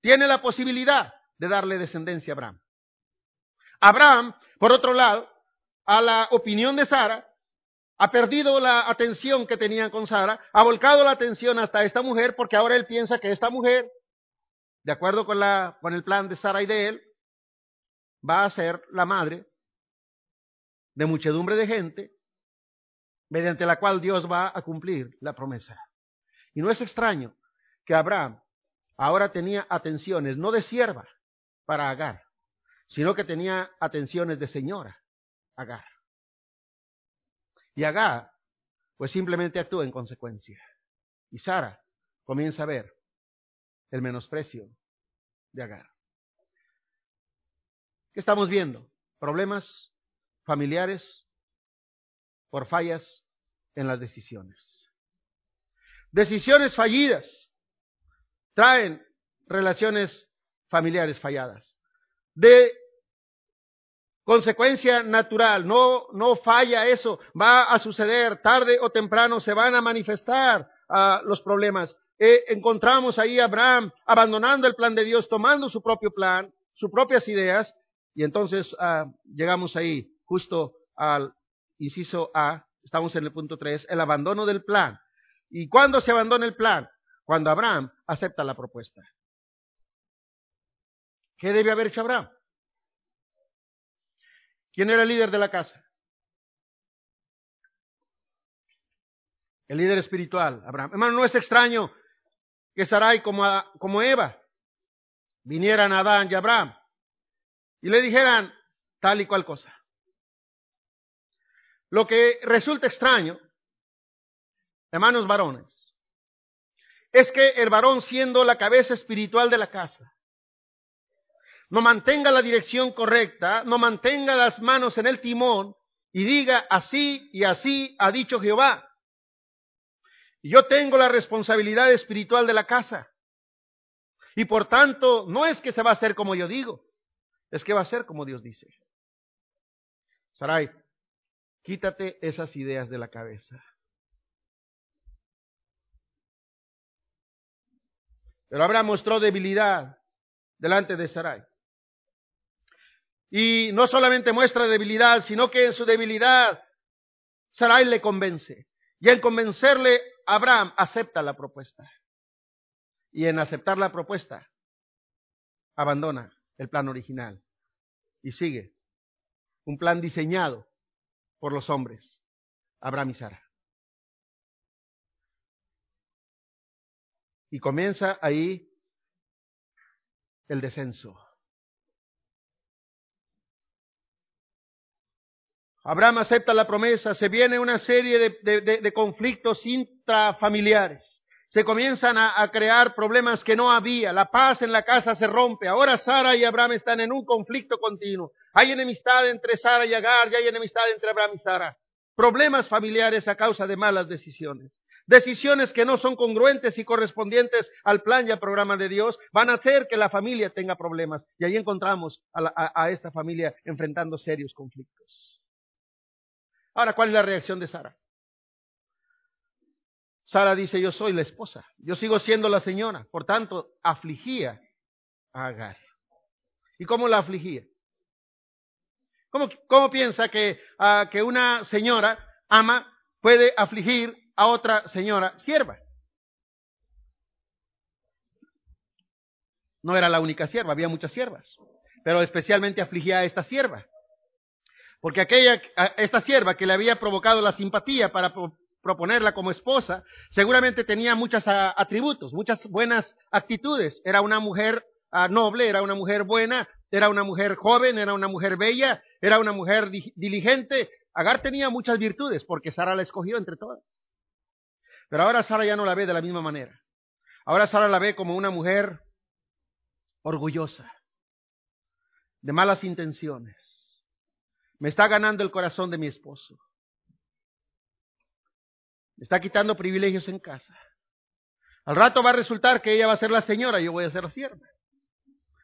tiene la posibilidad de darle descendencia a Abraham. Abraham, por otro lado, a la opinión de Sara, ha perdido la atención que tenía con Sara, ha volcado la atención hasta esta mujer porque ahora él piensa que esta mujer, de acuerdo con, la, con el plan de Sara y de él, va a ser la madre de muchedumbre de gente mediante la cual Dios va a cumplir la promesa. Y no es extraño que Abraham ahora tenía atenciones no de sierva para Agar, sino que tenía atenciones de señora Agar. Y Agar, pues simplemente actúa en consecuencia. Y Sara comienza a ver el menosprecio de Agar. ¿Qué estamos viendo? Problemas familiares por fallas en las decisiones. Decisiones fallidas traen relaciones familiares falladas. De consecuencia natural, no, no falla eso, va a suceder tarde o temprano, se van a manifestar uh, los problemas. Eh, encontramos ahí a Abraham abandonando el plan de Dios, tomando su propio plan, sus propias ideas, y entonces uh, llegamos ahí, justo al inciso A, estamos en el punto 3, el abandono del plan. ¿Y cuándo se abandona el plan? Cuando Abraham acepta la propuesta. ¿Qué debe haber hecho Abraham? ¿Quién era el líder de la casa? El líder espiritual, Abraham. Hermano, no es extraño que Sarai como, como Eva vinieran a Adán y Abraham y le dijeran tal y cual cosa. Lo que resulta extraño, hermanos varones, es que el varón siendo la cabeza espiritual de la casa, no mantenga la dirección correcta, no mantenga las manos en el timón y diga así y así ha dicho Jehová. Yo tengo la responsabilidad espiritual de la casa. Y por tanto, no es que se va a hacer como yo digo, es que va a ser como Dios dice. Sarai, Quítate esas ideas de la cabeza. Pero Abraham mostró debilidad delante de Sarai. Y no solamente muestra debilidad, sino que en su debilidad Sarai le convence. Y en convencerle, Abraham acepta la propuesta. Y en aceptar la propuesta, abandona el plan original y sigue un plan diseñado por los hombres, Abraham y Sara. Y comienza ahí el descenso. Abraham acepta la promesa, se viene una serie de, conflictos intrafamiliares. Se comienzan a, a, crear problemas que no había. La paz en la casa se rompe. Ahora Sara y Abraham están en un conflicto continuo. Hay enemistad entre Sara y Agar y hay enemistad entre Abraham y Sara. Problemas familiares a causa de malas decisiones. Decisiones que no son congruentes y correspondientes al plan y al programa de Dios van a hacer que la familia tenga problemas. Y ahí encontramos a, a esta familia enfrentando serios conflictos. Ahora, ¿cuál es la reacción de Sara? Sara dice, yo soy la esposa, yo sigo siendo la señora, por tanto, afligía a Agar. ¿Y cómo la afligía? ¿Cómo, piensa que, ah, que una señora ama puede afligir a otra señora sierva? No era la única sierva, había muchas siervas, pero especialmente afligía a esta sierva. Porque aquella, esta sierva que le había provocado la simpatía para proponerla como esposa, seguramente tenía muchos atributos, muchas buenas actitudes. Era una mujer ah, noble, era una mujer buena, era una mujer joven, era una mujer bella, era una mujer diligente. Agar tenía muchas virtudes porque Sara la escogió entre todas. Pero ahora Sara ya no la ve de la misma manera. Ahora Sara la ve como una mujer orgullosa, de malas intenciones. Me está ganando el corazón de mi esposo. Me está quitando privilegios en casa. Al rato va a resultar que ella va a ser la señora y yo voy a ser la sierva.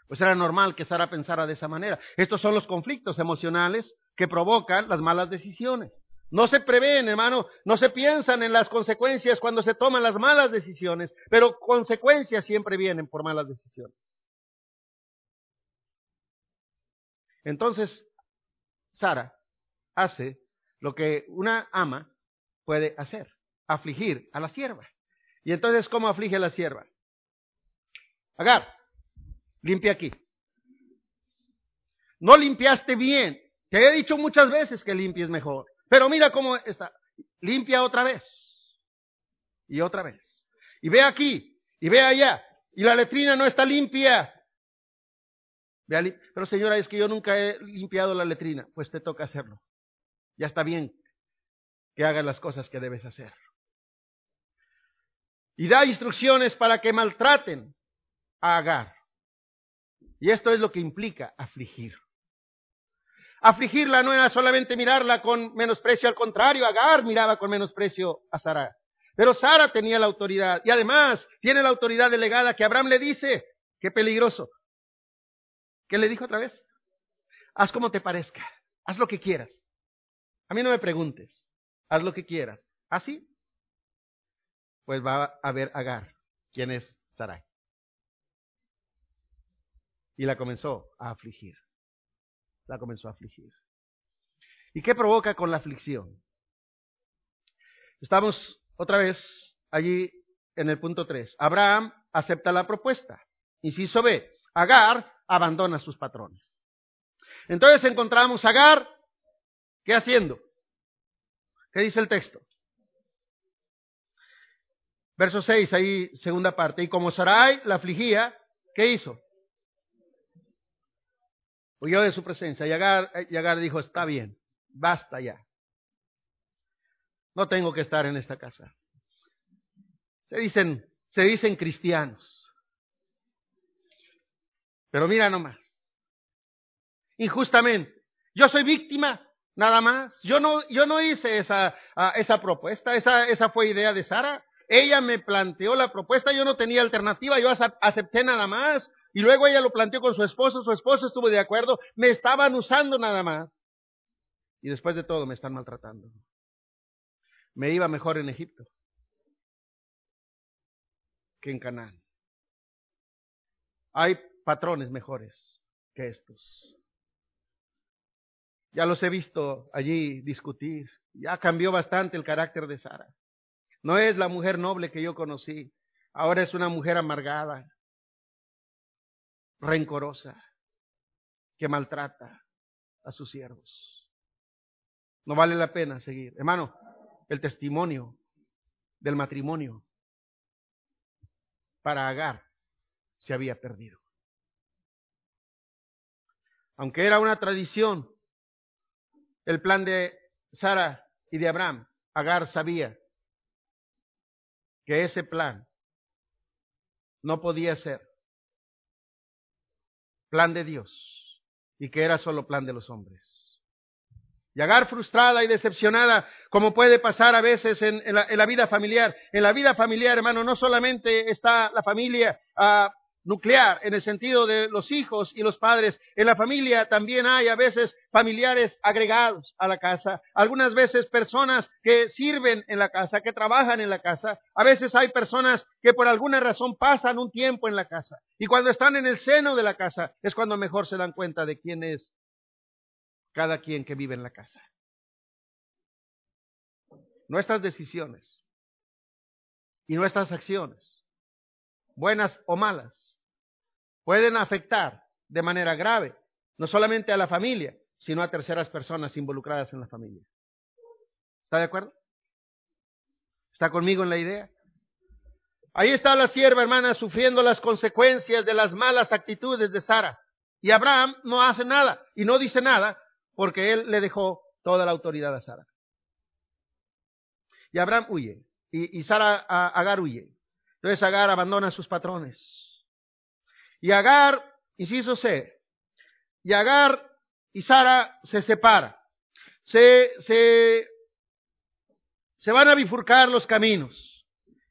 Pues era normal que Sara pensara de esa manera. Estos son los conflictos emocionales que provocan las malas decisiones. No se prevén, hermano, no se piensan en las consecuencias cuando se toman las malas decisiones, pero consecuencias siempre vienen por malas decisiones. Entonces, Sara hace lo que una ama puede hacer, afligir a la sierva. Y entonces, ¿cómo aflige a la sierva? Agar, limpia aquí. No limpiaste bien. Te he dicho muchas veces que limpies mejor. Pero mira cómo está. Limpia otra vez. Y otra vez. Y ve aquí. Y ve allá. Y la letrina no está limpia. Pero señora, es que yo nunca he limpiado la letrina. Pues te toca hacerlo. Ya está bien que hagas las cosas que debes hacer. Y da instrucciones para que maltraten a Agar. Y esto es lo que implica afligir. Afligirla no era solamente mirarla con menosprecio, al contrario, Agar miraba con menosprecio a Sara. Pero Sara tenía la autoridad y además tiene la autoridad delegada que Abraham le dice, qué peligroso. ¿Qué le dijo otra vez? Haz como te parezca, haz lo que quieras. A mí no me preguntes, haz lo que quieras. ¿Así? Pues va a ver Agar, quién es Sarai. Y la comenzó a afligir. La comenzó a afligir. ¿Y qué provoca con la aflicción? Estamos otra vez allí en el punto 3. Abraham acepta la propuesta. Inciso B. Agar abandona sus patrones. Entonces encontramos Agar, ¿qué haciendo? ¿Qué dice el texto? Verso 6, ahí segunda parte. Y como Sarai la afligía, ¿qué hizo? Huyó de su presencia. Y Agar, y Agar dijo, está bien, basta ya. No tengo que estar en esta casa. Se dicen, se dicen cristianos. Pero mira nomás. Injustamente. Yo soy víctima, nada más. Yo no, yo no hice esa, esa propuesta. Esa, esa fue idea de Sara. Ella me planteó la propuesta. Yo no tenía alternativa. Yo acepté nada más. Y luego ella lo planteó con su esposo. Su esposo estuvo de acuerdo. Me estaban usando nada más. Y después de todo me están maltratando me iba mejor en Egipto que en Canaán. Hay patrones mejores que estos. Ya los he visto allí discutir. Ya cambió bastante el carácter de Sara. No es la mujer noble que yo conocí. Ahora es una mujer amargada, rencorosa, que maltrata a sus siervos. No vale la pena seguir. Hermano, el testimonio del matrimonio para Agar se había perdido. Aunque era una tradición, el plan de Sara y de Abraham, Agar sabía que ese plan no podía ser plan de Dios y que era solo plan de los hombres. Llegar frustrada y decepcionada, como puede pasar a veces en, la, vida familiar. En la vida familiar, hermano, no solamente está la familia ah, nuclear, en el sentido de los hijos y los padres. En la familia también hay a veces familiares agregados a la casa. Algunas veces personas que sirven en la casa, que trabajan en la casa. A veces hay personas que por alguna razón pasan un tiempo en la casa. Y cuando están en el seno de la casa es cuando mejor se dan cuenta de quién es cada quien que vive en la casa. Nuestras decisiones y nuestras acciones, buenas o malas, pueden afectar de manera grave no solamente a la familia, sino a terceras personas involucradas en la familia. ¿Está de acuerdo? ¿Está conmigo en la idea? Ahí está la sierva hermana sufriendo las consecuencias de las malas actitudes de Sara. Y Abraham no hace nada y no dice nada porque él le dejó toda la autoridad a Sara. Y Abraham huye, y, Sara, Agar huye. Entonces Agar abandona a sus patrones. Y Agar, inciso C, y Agar y Sara se separan. Se, se, se van a bifurcar los caminos.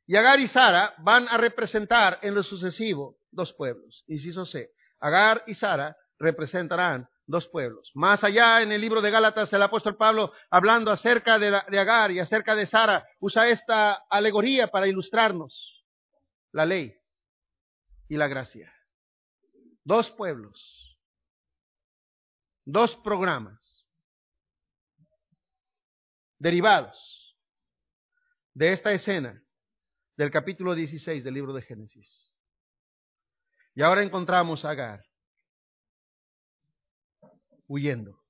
Y Agar y Sara van a representar en lo sucesivo dos pueblos. Inciso C. Agar y Sara representarán dos pueblos. Más allá en el libro de Gálatas, el apóstol Pablo, hablando acerca de, de, Agar y acerca de Sara, usa esta alegoría para ilustrarnos la ley y la gracia. Dos pueblos, dos programas derivados de esta escena del capítulo 16 del libro de Génesis. Y ahora encontramos a Agar huyendo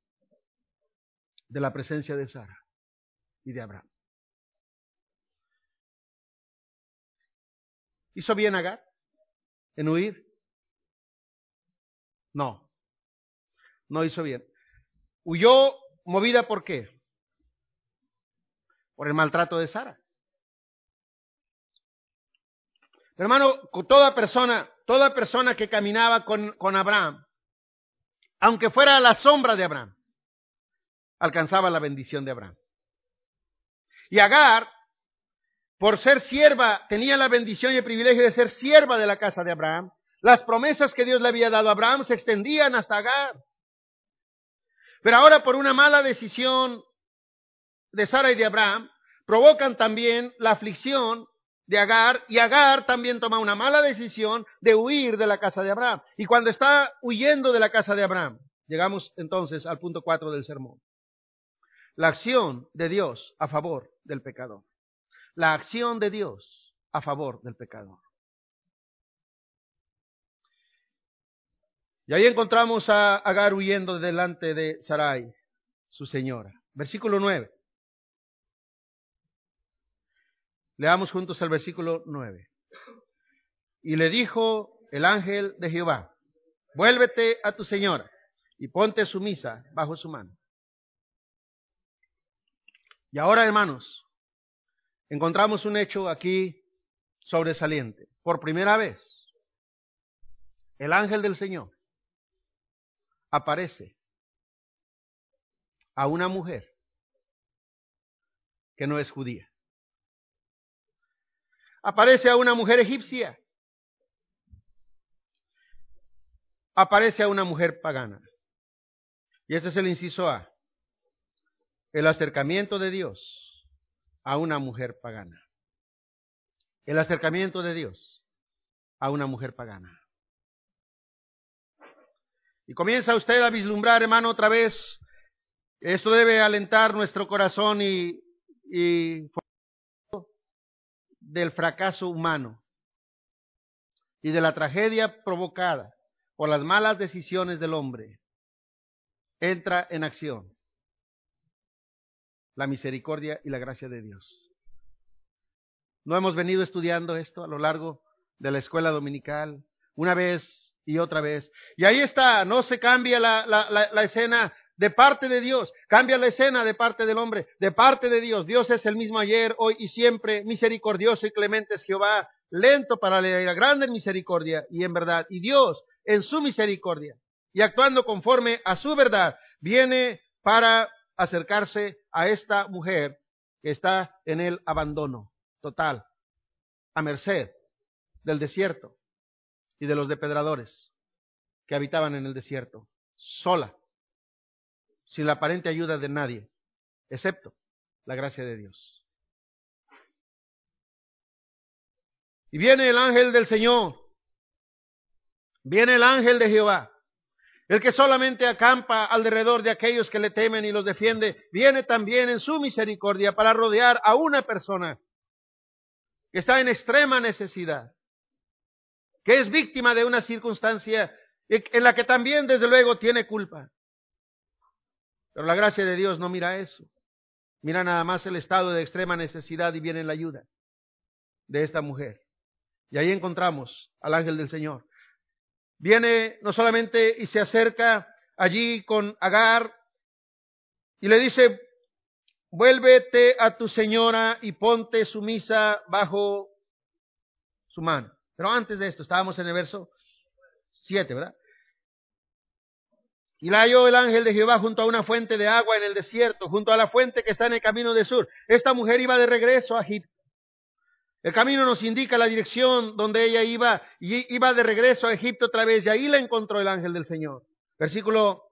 de la presencia de Sara y de Abraham. ¿Hizo bien Agar en huir? No, no hizo bien. Huyó movida por qué? Por el maltrato de Sara. Hermano, toda persona, toda persona que caminaba con, con Abraham aunque fuera la sombra de Abraham, alcanzaba la bendición de Abraham. Y Agar por ser sierva, tenía la bendición y el privilegio de ser sierva de la casa de Abraham. Las promesas que Dios le había dado a Abraham se extendían hasta Agar. Pero ahora por una mala decisión de Sara y de Abraham, provocan también la aflicción de Agar y Agar también toma una mala decisión de huir de la casa de Abraham. Y cuando está huyendo de la casa de Abraham, llegamos entonces al punto cuatro del sermón. La acción de Dios a favor del pecador. La acción de Dios a favor del pecador. Y ahí encontramos a Agar huyendo delante de Sarai, su señora. Versículo 9. Leamos juntos el versículo 9. Y le dijo el ángel de Jehová, vuélvete a tu señora y ponte sumisa bajo su mano. Y ahora, hermanos, encontramos un hecho aquí sobresaliente. Por primera vez, el ángel del Señor aparece a una mujer que no es judía aparece a una mujer egipcia, aparece a una mujer pagana. Y ese es el inciso A, el acercamiento de Dios a una mujer pagana. El acercamiento de Dios a una mujer pagana. Y comienza usted a vislumbrar, hermano, otra vez. Esto debe alentar nuestro corazón y, del fracaso humano y de la tragedia provocada por las malas decisiones del hombre, entra en acción la misericordia y la gracia de Dios. No hemos venido estudiando esto a lo largo de la escuela dominical, una vez y otra vez. Y ahí está, no se cambia la, la, la escena de parte de Dios. Cambia la escena de parte del hombre, de parte de Dios. Dios es el mismo ayer, hoy y siempre, misericordioso y clemente es Jehová, lento para la grande misericordia y en verdad. Y Dios, en su misericordia y actuando conforme a su verdad, viene para acercarse a esta mujer que está en el abandono total, a merced del desierto de los depredadores que habitaban en el desierto, sola sin la aparente ayuda de nadie, excepto la gracia de Dios. Y viene el ángel del Señor, viene el ángel de Jehová, el que solamente acampa alrededor de aquellos que le temen y los defiende, viene también en su misericordia para rodear a una persona que está en extrema necesidad, que es víctima de una circunstancia en la que también desde luego tiene culpa. Pero la gracia de Dios no mira eso. Mira nada más el estado de extrema necesidad y viene la ayuda de esta mujer. Y ahí encontramos al ángel del Señor. Viene no solamente y se acerca allí con Agar y le dice, vuélvete a tu señora y ponte sumisa bajo su mano. Pero antes de esto, estábamos en el verso 7, ¿verdad? Y la halló el ángel de Jehová junto a una fuente de agua en el desierto, junto a la fuente que está en el camino del sur. Esta mujer iba de regreso a Egipto. El camino nos indica la dirección donde ella iba y iba de regreso a Egipto otra vez y ahí la encontró el ángel del Señor. Versículo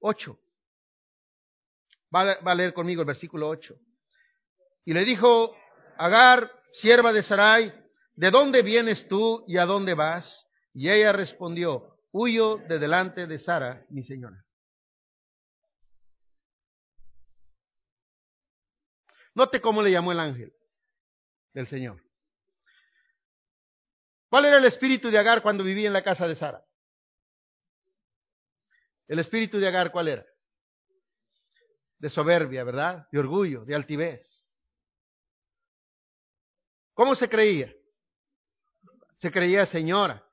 8. Va a leer conmigo el versículo 8. Y le dijo, Agar, sierva de Sarai, ¿de dónde vienes tú y a dónde vas? Y ella respondió, huyo de delante de Sara, mi señora. Note cómo le llamó el ángel del Señor. ¿Cuál era el espíritu de Agar cuando vivía en la casa de Sara? El espíritu de Agar, ¿cuál era? De soberbia, ¿verdad? De orgullo, de altivez. ¿Cómo se creía? Se creía señora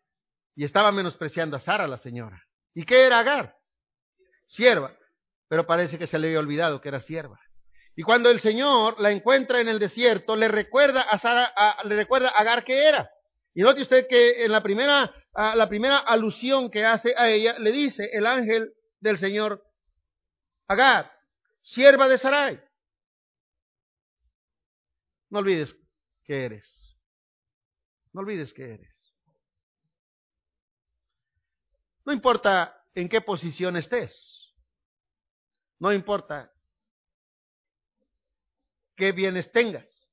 y estaba menospreciando a Sara, la señora. ¿Y qué era Agar? Sierva. Pero parece que se le había olvidado que era sierva. Y cuando el Señor la encuentra en el desierto, le recuerda a Sara, le recuerda a Agar que era. Y note usted que en la primera, la primera alusión que hace a ella, le dice el ángel del Señor, Agar, sierva de Sarai. No olvides que eres. No olvides que eres. No importa en qué posición estés. No importa qué bienes tengas.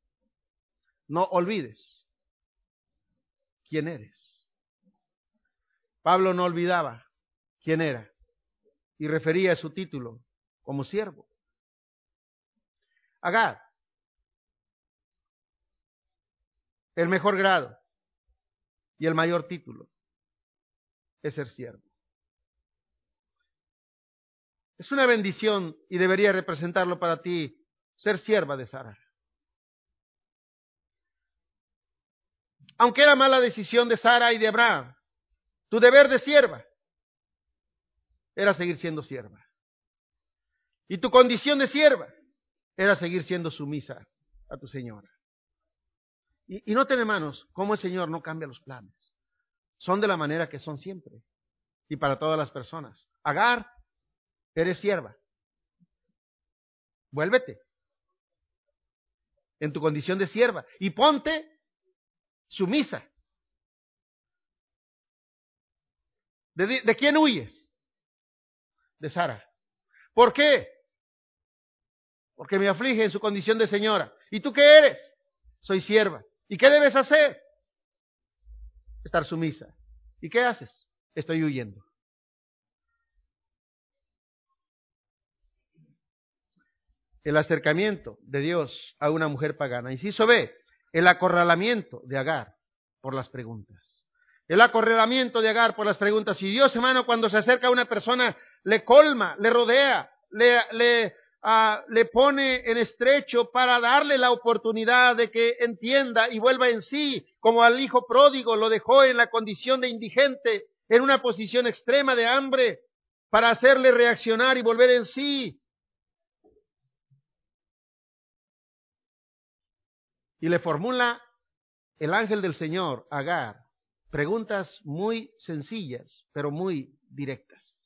No olvides quién eres. Pablo no olvidaba quién era y refería a su título como siervo. Agar, el mejor grado y el mayor título es ser siervo. Es una bendición y debería representarlo para ti ser sierva de Sara. Aunque era mala decisión de Sara y de Abraham, tu deber de sierva era seguir siendo sierva. Y tu condición de sierva era seguir siendo sumisa a tu señora. Y, y noten, hermanos, cómo el Señor no cambia los planes. Son de la manera que son siempre. Y para todas las personas. Agar, eres sierva. Vuélvete. En tu condición de sierva. Y ponte sumisa. ¿De, de quién huyes? De Sara. ¿Por qué? Porque me aflige en su condición de señora. ¿Y tú qué eres? Soy sierva. ¿Y qué debes hacer? Estar sumisa. ¿Y qué haces? Estoy huyendo. El acercamiento de Dios a una mujer pagana. Inciso B, el acorralamiento de Agar por las preguntas. El acorralamiento de Agar por las preguntas. Y Dios, hermano, cuando se acerca a una persona, le colma, le rodea, le, le Ah, le pone en estrecho para darle la oportunidad de que entienda y vuelva en sí, como al hijo pródigo lo dejó en la condición de indigente, en una posición extrema de hambre, para hacerle reaccionar y volver en sí. Y le formula el ángel del Señor, Agar, preguntas muy sencillas, pero muy directas.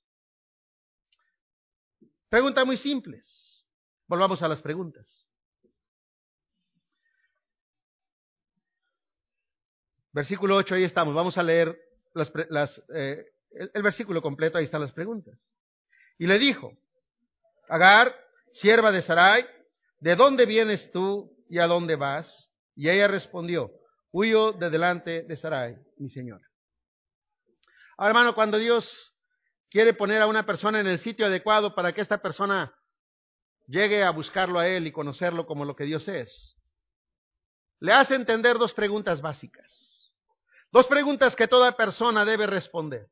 Preguntas muy simples. Volvamos a las preguntas. Versículo 8, ahí estamos. Vamos a leer eh, el, el, versículo completo, ahí están las preguntas. Y le dijo, Agar, sierva de Sarai, ¿de dónde vienes tú y a dónde vas? Y ella respondió, huyo de delante de Sarai, mi señora. Ahora, hermano, cuando Dios quiere poner a una persona en el sitio adecuado para que esta persona llegue a buscarlo a Él y conocerlo como lo que Dios es, le hace entender dos preguntas básicas. Dos preguntas que toda persona debe responder.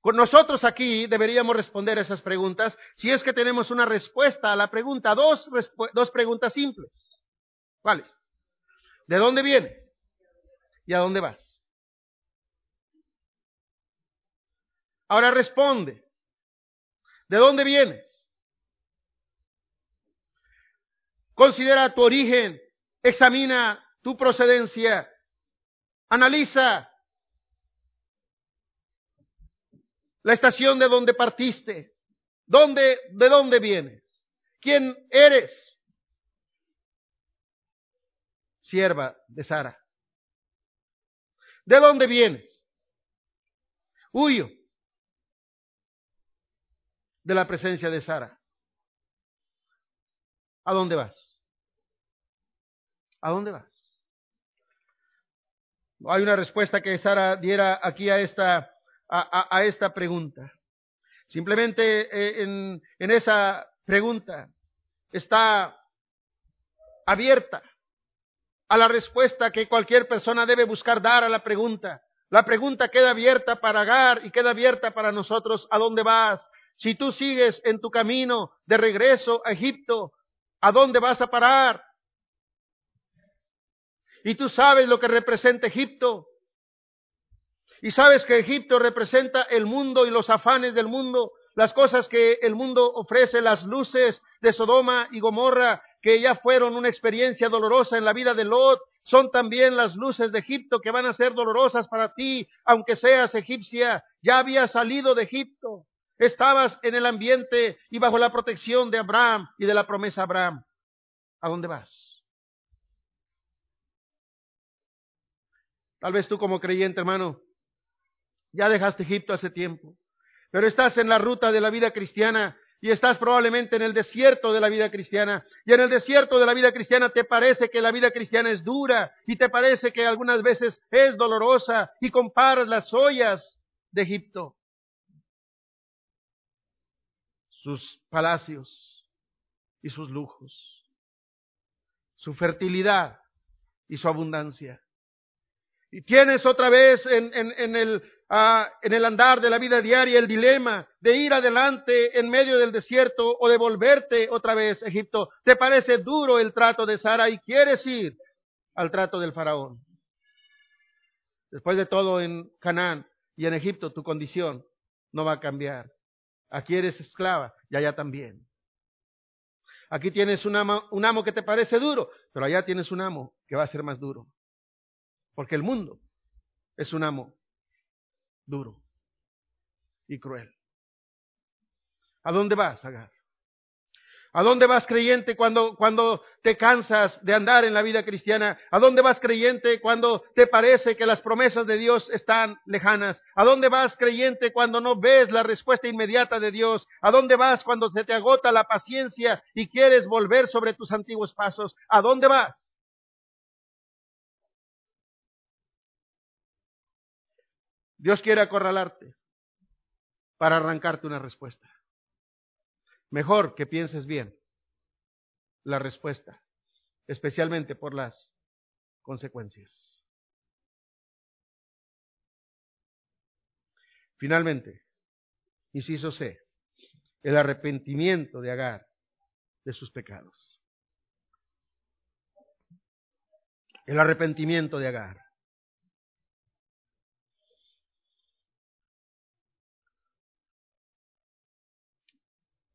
Con nosotros aquí deberíamos responder esas preguntas si es que tenemos una respuesta a la pregunta. Dos, dos preguntas simples. ¿Cuáles? ¿De dónde vienes? ¿Y a dónde vas? Ahora responde. ¿De dónde vienes? Considera tu origen, examina tu procedencia, analiza la estación de donde partiste, dónde, de dónde vienes, quién eres. Sierva de Sara. ¿De dónde vienes? Huyo de la presencia de Sara. ¿A dónde vas? ¿A dónde vas? Hay una respuesta que Sara diera aquí a esta, a, a, esta pregunta. Simplemente eh, en, en esa pregunta está abierta a la respuesta que cualquier persona debe buscar dar a la pregunta. La pregunta queda abierta para Agar y queda abierta para nosotros. ¿A dónde vas? Si tú sigues en tu camino de regreso a Egipto, ¿a dónde vas a parar? Y tú sabes lo que representa Egipto. Y sabes que Egipto representa el mundo y los afanes del mundo, las cosas que el mundo ofrece, las luces de Sodoma y Gomorra, que ya fueron una experiencia dolorosa en la vida de Lot, son también las luces de Egipto que van a ser dolorosas para ti, aunque seas egipcia. Ya habías salido de Egipto. Estabas en el ambiente y bajo la protección de Abraham y de la promesa de Abraham. ¿A dónde vas? Tal vez tú como creyente, hermano, ya dejaste Egipto hace tiempo, pero estás en la ruta de la vida cristiana y estás probablemente en el desierto de la vida cristiana. Y en el desierto de la vida cristiana te parece que la vida cristiana es dura y te parece que algunas veces es dolorosa y comparas las ollas de Egipto, sus palacios y sus lujos, su fertilidad y su abundancia. Y tienes otra vez en, el en el andar de la vida diaria el dilema de ir adelante en medio del desierto o de volverte otra vez a Egipto. ¿Te parece duro el trato de Sara y quieres ir al trato del faraón? Después de todo en Canaán y en Egipto tu condición no va a cambiar. Aquí eres esclava y allá también. Aquí tienes un amo, un amo que te parece duro, pero allá tienes un amo que va a ser más duro. Porque el mundo es un amo duro y cruel. ¿A dónde vas, Agar? ¿A dónde vas creyente cuando, cuando te cansas de andar en la vida cristiana? ¿A dónde vas creyente cuando te parece que las promesas de Dios están lejanas? ¿A dónde vas creyente cuando no ves la respuesta inmediata de Dios? ¿A dónde vas cuando se te agota la paciencia y quieres volver sobre tus antiguos pasos? ¿A dónde vas? Dios quiere acorralarte para arrancarte una respuesta. Mejor que pienses bien la respuesta, especialmente por las consecuencias. Finalmente, inciso C, el arrepentimiento de Agar de sus pecados. El arrepentimiento de Agar.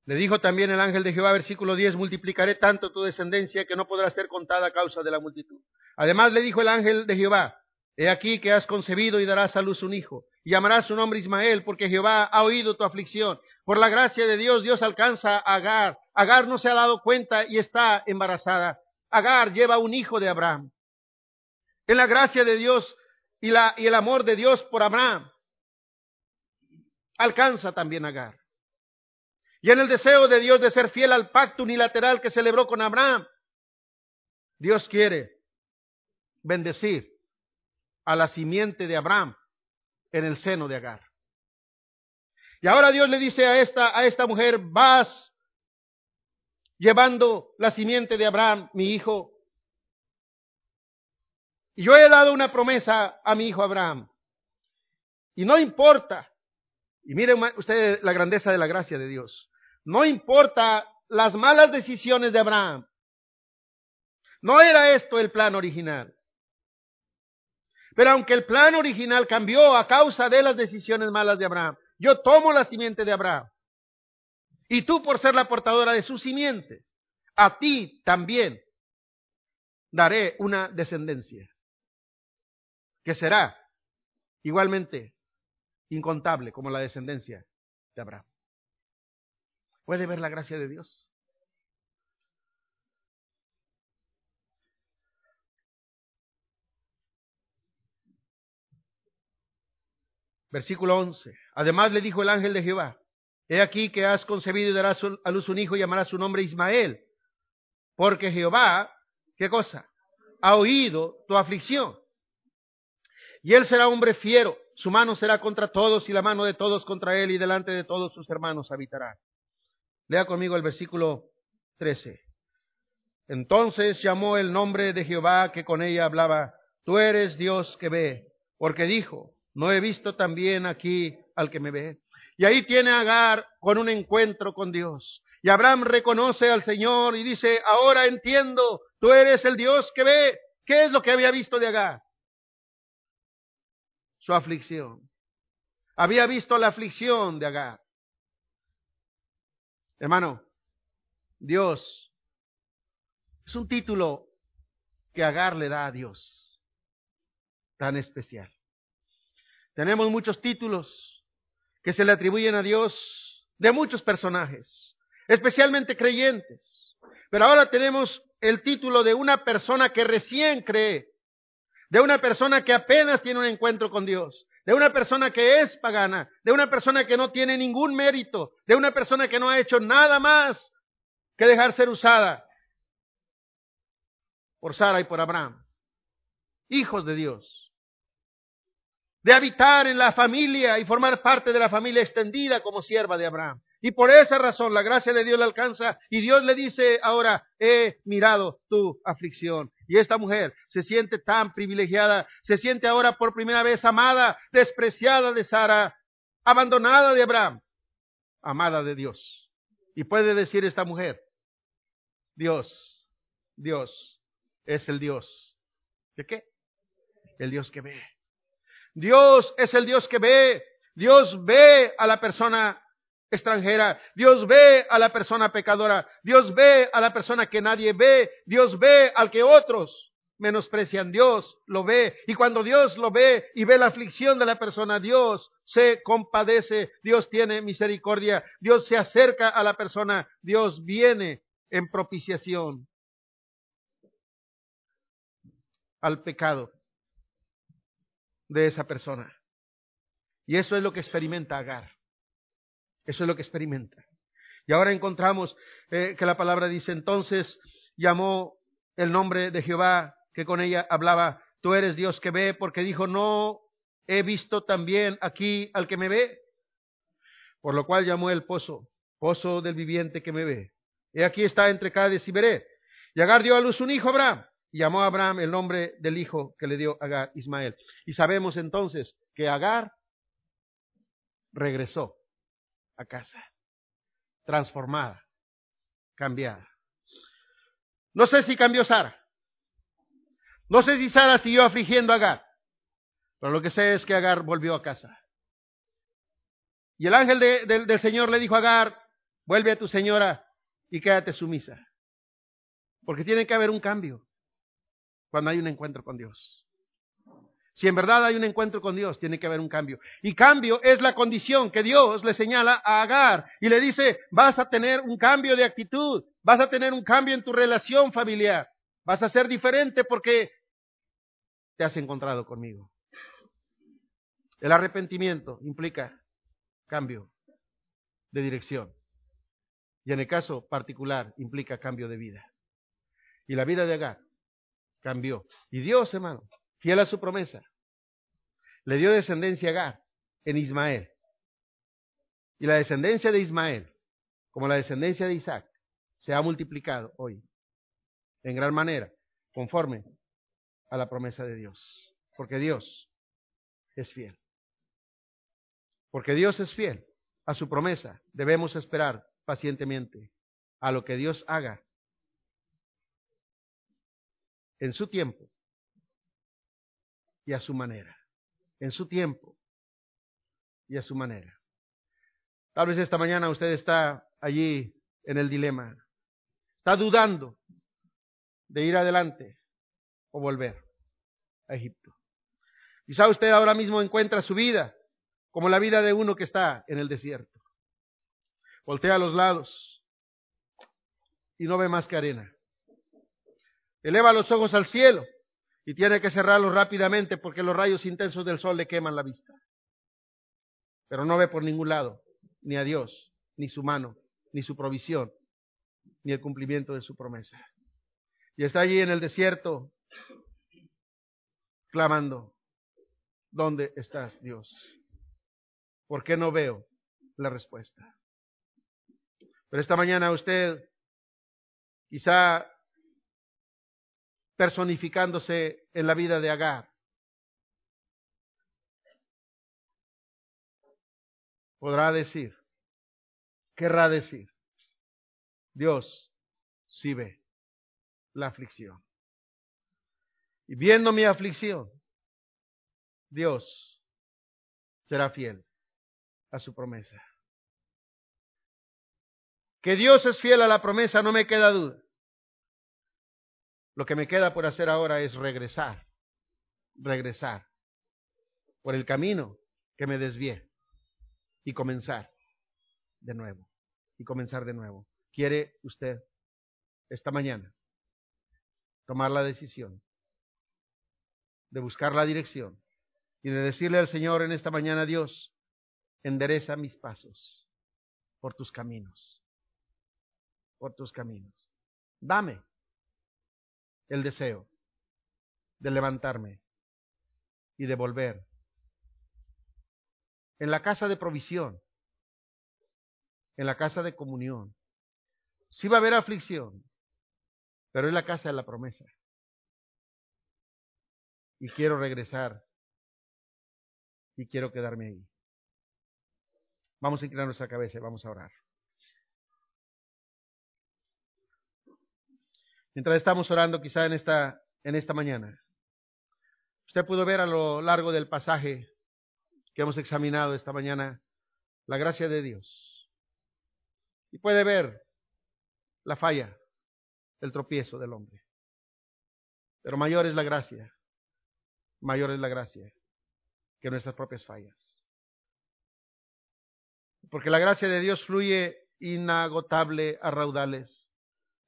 Le dijo también el ángel de Jehová, versículo 10, multiplicaré tanto tu descendencia que no podrá ser contada a causa de la multitud. Además le dijo el ángel de Jehová, he aquí que has concebido y darás a luz un hijo, y llamarás su nombre Ismael, porque Jehová ha oído tu aflicción. Por la gracia de Dios, Dios alcanza a Agar. Agar no se ha dado cuenta y está embarazada. Agar lleva un hijo de Abraham. En la gracia de Dios y, el amor de Dios por Abraham, alcanza también Agar. Y en el deseo de Dios de ser fiel al pacto unilateral que celebró con Abraham, Dios quiere bendecir a la simiente de Abraham en el seno de Agar. Y ahora Dios le dice a esta, a esta mujer, vas llevando la simiente de Abraham, mi hijo. Y yo he dado una promesa a mi hijo Abraham. Y no importa, y miren ustedes la grandeza de la gracia de Dios. No importa las malas decisiones de Abraham. No era esto el plan original. Pero aunque el plan original cambió a causa de las decisiones malas de Abraham, yo tomo la simiente de Abraham. Y tú por ser la portadora de su simiente, a ti también daré una descendencia que será igualmente incontable como la descendencia de Abraham. ¿Puede ver la gracia de Dios? Versículo 11. Además le dijo el ángel de Jehová, he aquí que has concebido y darás a luz un hijo y llamarás su nombre Ismael, porque Jehová, ¿qué cosa? Ha oído tu aflicción. Y él será hombre fiero, su mano será contra todos y la mano de todos contra él y delante de todos sus hermanos habitará. Lea conmigo el versículo 13. Entonces llamó el nombre de Jehová que con ella hablaba, tú eres Dios que ve, porque dijo, no he visto también aquí al que me ve. Y ahí tiene Agar con un encuentro con Dios. Y Abraham reconoce al Señor y dice, ahora entiendo, tú eres el Dios que ve. ¿Qué es lo que había visto de Agar? Su aflicción. Había visto la aflicción de Agar. Hermano, Dios es un título que Agar le da a Dios, tan especial. Tenemos muchos títulos que se le atribuyen a Dios de muchos personajes, especialmente creyentes. Pero ahora tenemos el título de una persona que recién cree, de una persona que apenas tiene un encuentro con Dios, de una persona que es pagana, de una persona que no tiene ningún mérito, de una persona que no ha hecho nada más que dejar ser usada por Sara y por Abraham, hijos de Dios, de habitar en la familia y formar parte de la familia extendida como sierva de Abraham. Y por esa razón la gracia de Dios le alcanza y Dios le dice ahora, he mirado tu aflicción. Y esta mujer se siente tan privilegiada, se siente ahora por primera vez amada, despreciada de Sara, abandonada de Abraham, amada de Dios. Y puede decir esta mujer, Dios, Dios es el Dios. ¿De qué? El Dios que ve. Dios es el Dios que ve. Dios ve a la persona extranjera. Dios ve a la persona pecadora. Dios ve a la persona que nadie ve. Dios ve al que otros menosprecian. Dios lo ve. Y cuando Dios lo ve y ve la aflicción de la persona, Dios se compadece. Dios tiene misericordia. Dios se acerca a la persona. Dios viene en propiciación al pecado de esa persona. Y eso es lo que experimenta Agar. Eso es lo que experimenta. Y ahora encontramos eh, que la palabra dice, entonces llamó el nombre de Jehová que con ella hablaba, tú eres Dios que ve, porque dijo, no he visto también aquí al que me ve. Por lo cual llamó el pozo, pozo del viviente que me ve. Y aquí está entre Cádiz y Beré. Y Agar dio a luz un hijo, Abraham. Y llamó a Abraham el nombre del hijo que le dio Agar, Ismael. Y sabemos entonces que Agar regresó a casa, transformada, cambiada. No sé si cambió Sara. No sé si Sara siguió afligiendo a Agar. Pero lo que sé es que Agar volvió a casa. Y el ángel del Señor le dijo a Agar, vuelve a tu señora y quédate sumisa. Porque tiene que haber un cambio cuando hay un encuentro con Dios. Si en verdad hay un encuentro con Dios, tiene que haber un cambio. Y cambio es la condición que Dios le señala a Agar y le dice, vas a tener un cambio de actitud, vas a tener un cambio en tu relación familiar, vas a ser diferente porque te has encontrado conmigo. El arrepentimiento implica cambio de dirección. Y en el caso particular implica cambio de vida. Y la vida de Agar cambió. Y Dios, hermano, fiel a su promesa, le dio descendencia a Agar en Ismael. Y la descendencia de Ismael, como la descendencia de Isaac, se ha multiplicado hoy en gran manera, conforme a la promesa de Dios. Porque Dios es fiel. Porque Dios es fiel a su promesa, debemos esperar pacientemente a lo que Dios haga en su tiempo y a su manera. En su tiempo y a su manera. Tal vez esta mañana usted está allí en el dilema. Está dudando de ir adelante o volver a Egipto. Quizá usted ahora mismo encuentra su vida como la vida de uno que está en el desierto. Voltea a los lados y no ve más que arena. Eleva los ojos al cielo y tiene que cerrarlos rápidamente porque los rayos intensos del sol le queman la vista. Pero no ve por ningún lado ni a Dios, ni su mano, ni su provisión, ni el cumplimiento de su promesa. Y está allí en el desierto clamando, ¿dónde estás Dios? ¿Por qué no veo la respuesta? Pero esta mañana usted quizá personificándose en la vida de Agar. Podrá decir, querrá decir, Dios sí ve la aflicción. Y viendo mi aflicción, Dios será fiel a su promesa. Que Dios es fiel a la promesa, no me queda duda. Lo que me queda por hacer ahora es regresar, regresar por el camino que me desvié y comenzar de nuevo, y comenzar de nuevo. ¿Quiere usted esta mañana tomar la decisión de buscar la dirección y de decirle al Señor en esta mañana, Dios, endereza mis pasos por tus caminos, por tus caminos. Dame el deseo de levantarme y de volver en la casa de provisión, en la casa de comunión. Sí va a haber aflicción, pero es la casa de la promesa. Y quiero regresar y quiero quedarme ahí. Vamos a inclinar nuestra cabeza y vamos a orar. Mientras estamos orando quizá en esta, en esta mañana, usted pudo ver a lo largo del pasaje que hemos examinado esta mañana la gracia de Dios. Y puede ver la falla, el tropiezo del hombre. Pero mayor es la gracia, mayor es la gracia que nuestras propias fallas. Porque la gracia de Dios fluye inagotable a raudales.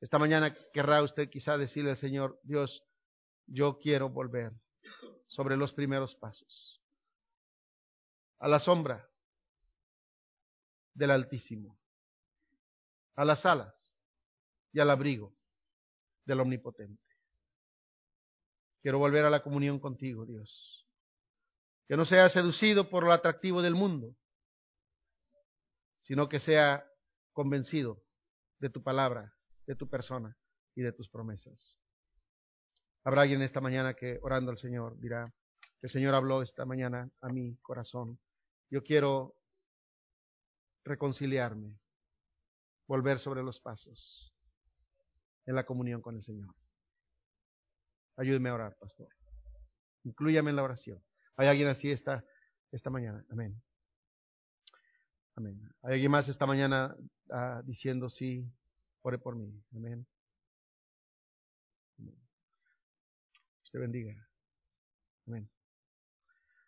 Esta mañana querrá usted quizá decirle al Señor, Dios, yo quiero volver sobre los primeros pasos, a la sombra del Altísimo, a las alas y al abrigo del Omnipotente. Quiero volver a la comunión contigo, Dios. Que no sea seducido por lo atractivo del mundo, sino que sea convencido de tu palabra, de tu persona y de tus promesas. Habrá alguien esta mañana que orando al Señor dirá, el Señor habló esta mañana a mi corazón. Yo quiero reconciliarme, volver sobre los pasos en la comunión con el Señor. Ayúdeme a orar, pastor. Inclúyame en la oración. ¿Hay alguien así esta, esta mañana? Amén. Amén. ¿Hay alguien más esta mañana ah, diciendo sí, ore por mí? Amén. Amén. Usted bendiga. Amén.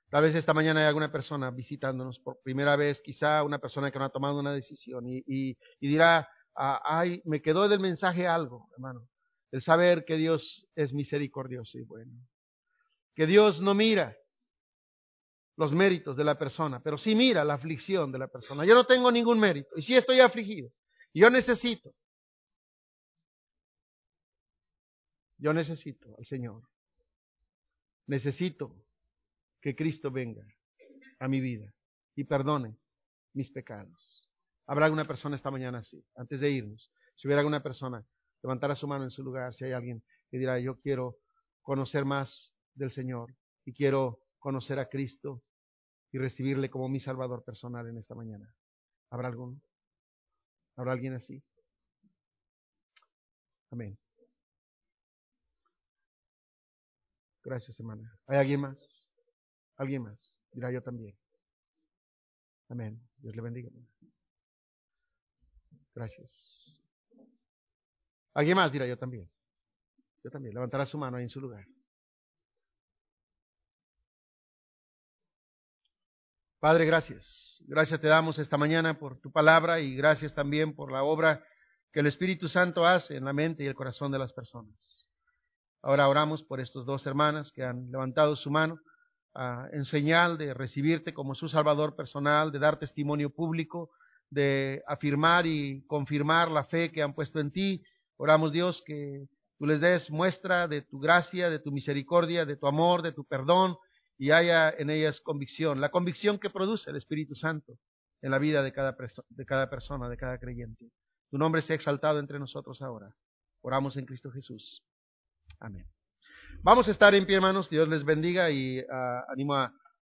Tal vez esta mañana hay alguna persona visitándonos por primera vez, quizá una persona que no ha tomado una decisión y, y, y dirá, ay, me quedó del mensaje algo, hermano. El saber que Dios es misericordioso y bueno. Que Dios no mira los méritos de la persona, pero sí mira la aflicción de la persona. Yo no tengo ningún mérito y sí estoy afligido. Yo necesito. Yo necesito al Señor. Necesito que Cristo venga a mi vida y perdone mis pecados. Habrá alguna persona esta mañana así, antes de irnos. Si hubiera alguna persona, levantara su mano en su lugar, si hay alguien que dirá, yo quiero conocer más del Señor y quiero conocer a Cristo y recibirle como mi Salvador personal en esta mañana. ¿Habrá alguno? ¿Habrá alguien así? Amén. Gracias, hermana. ¿Hay alguien más? ¿Alguien más? Dirá yo también. Amén. Dios le bendiga. Gracias. ¿Alguien más dirá yo también? Yo también. Levantará su mano ahí en su lugar. Padre, gracias. Gracias te damos esta mañana por tu palabra y gracias también por la obra que el Espíritu Santo hace en la mente y el corazón de las personas. Ahora oramos por estos dos hermanas que han levantado su mano ah, en señal de recibirte como su Salvador personal, de dar testimonio público de afirmar y confirmar la fe que han puesto en ti. Oramos Dios que tú les des muestra de tu gracia, de tu misericordia, de tu amor, de tu perdón y haya en ellas convicción, la convicción que produce el Espíritu Santo en la vida de cada, de cada persona, de cada creyente. Tu nombre sea exaltado entre nosotros ahora. Oramos en Cristo Jesús. Amén. Vamos a estar en pie, hermanos. Dios les bendiga y uh, animo a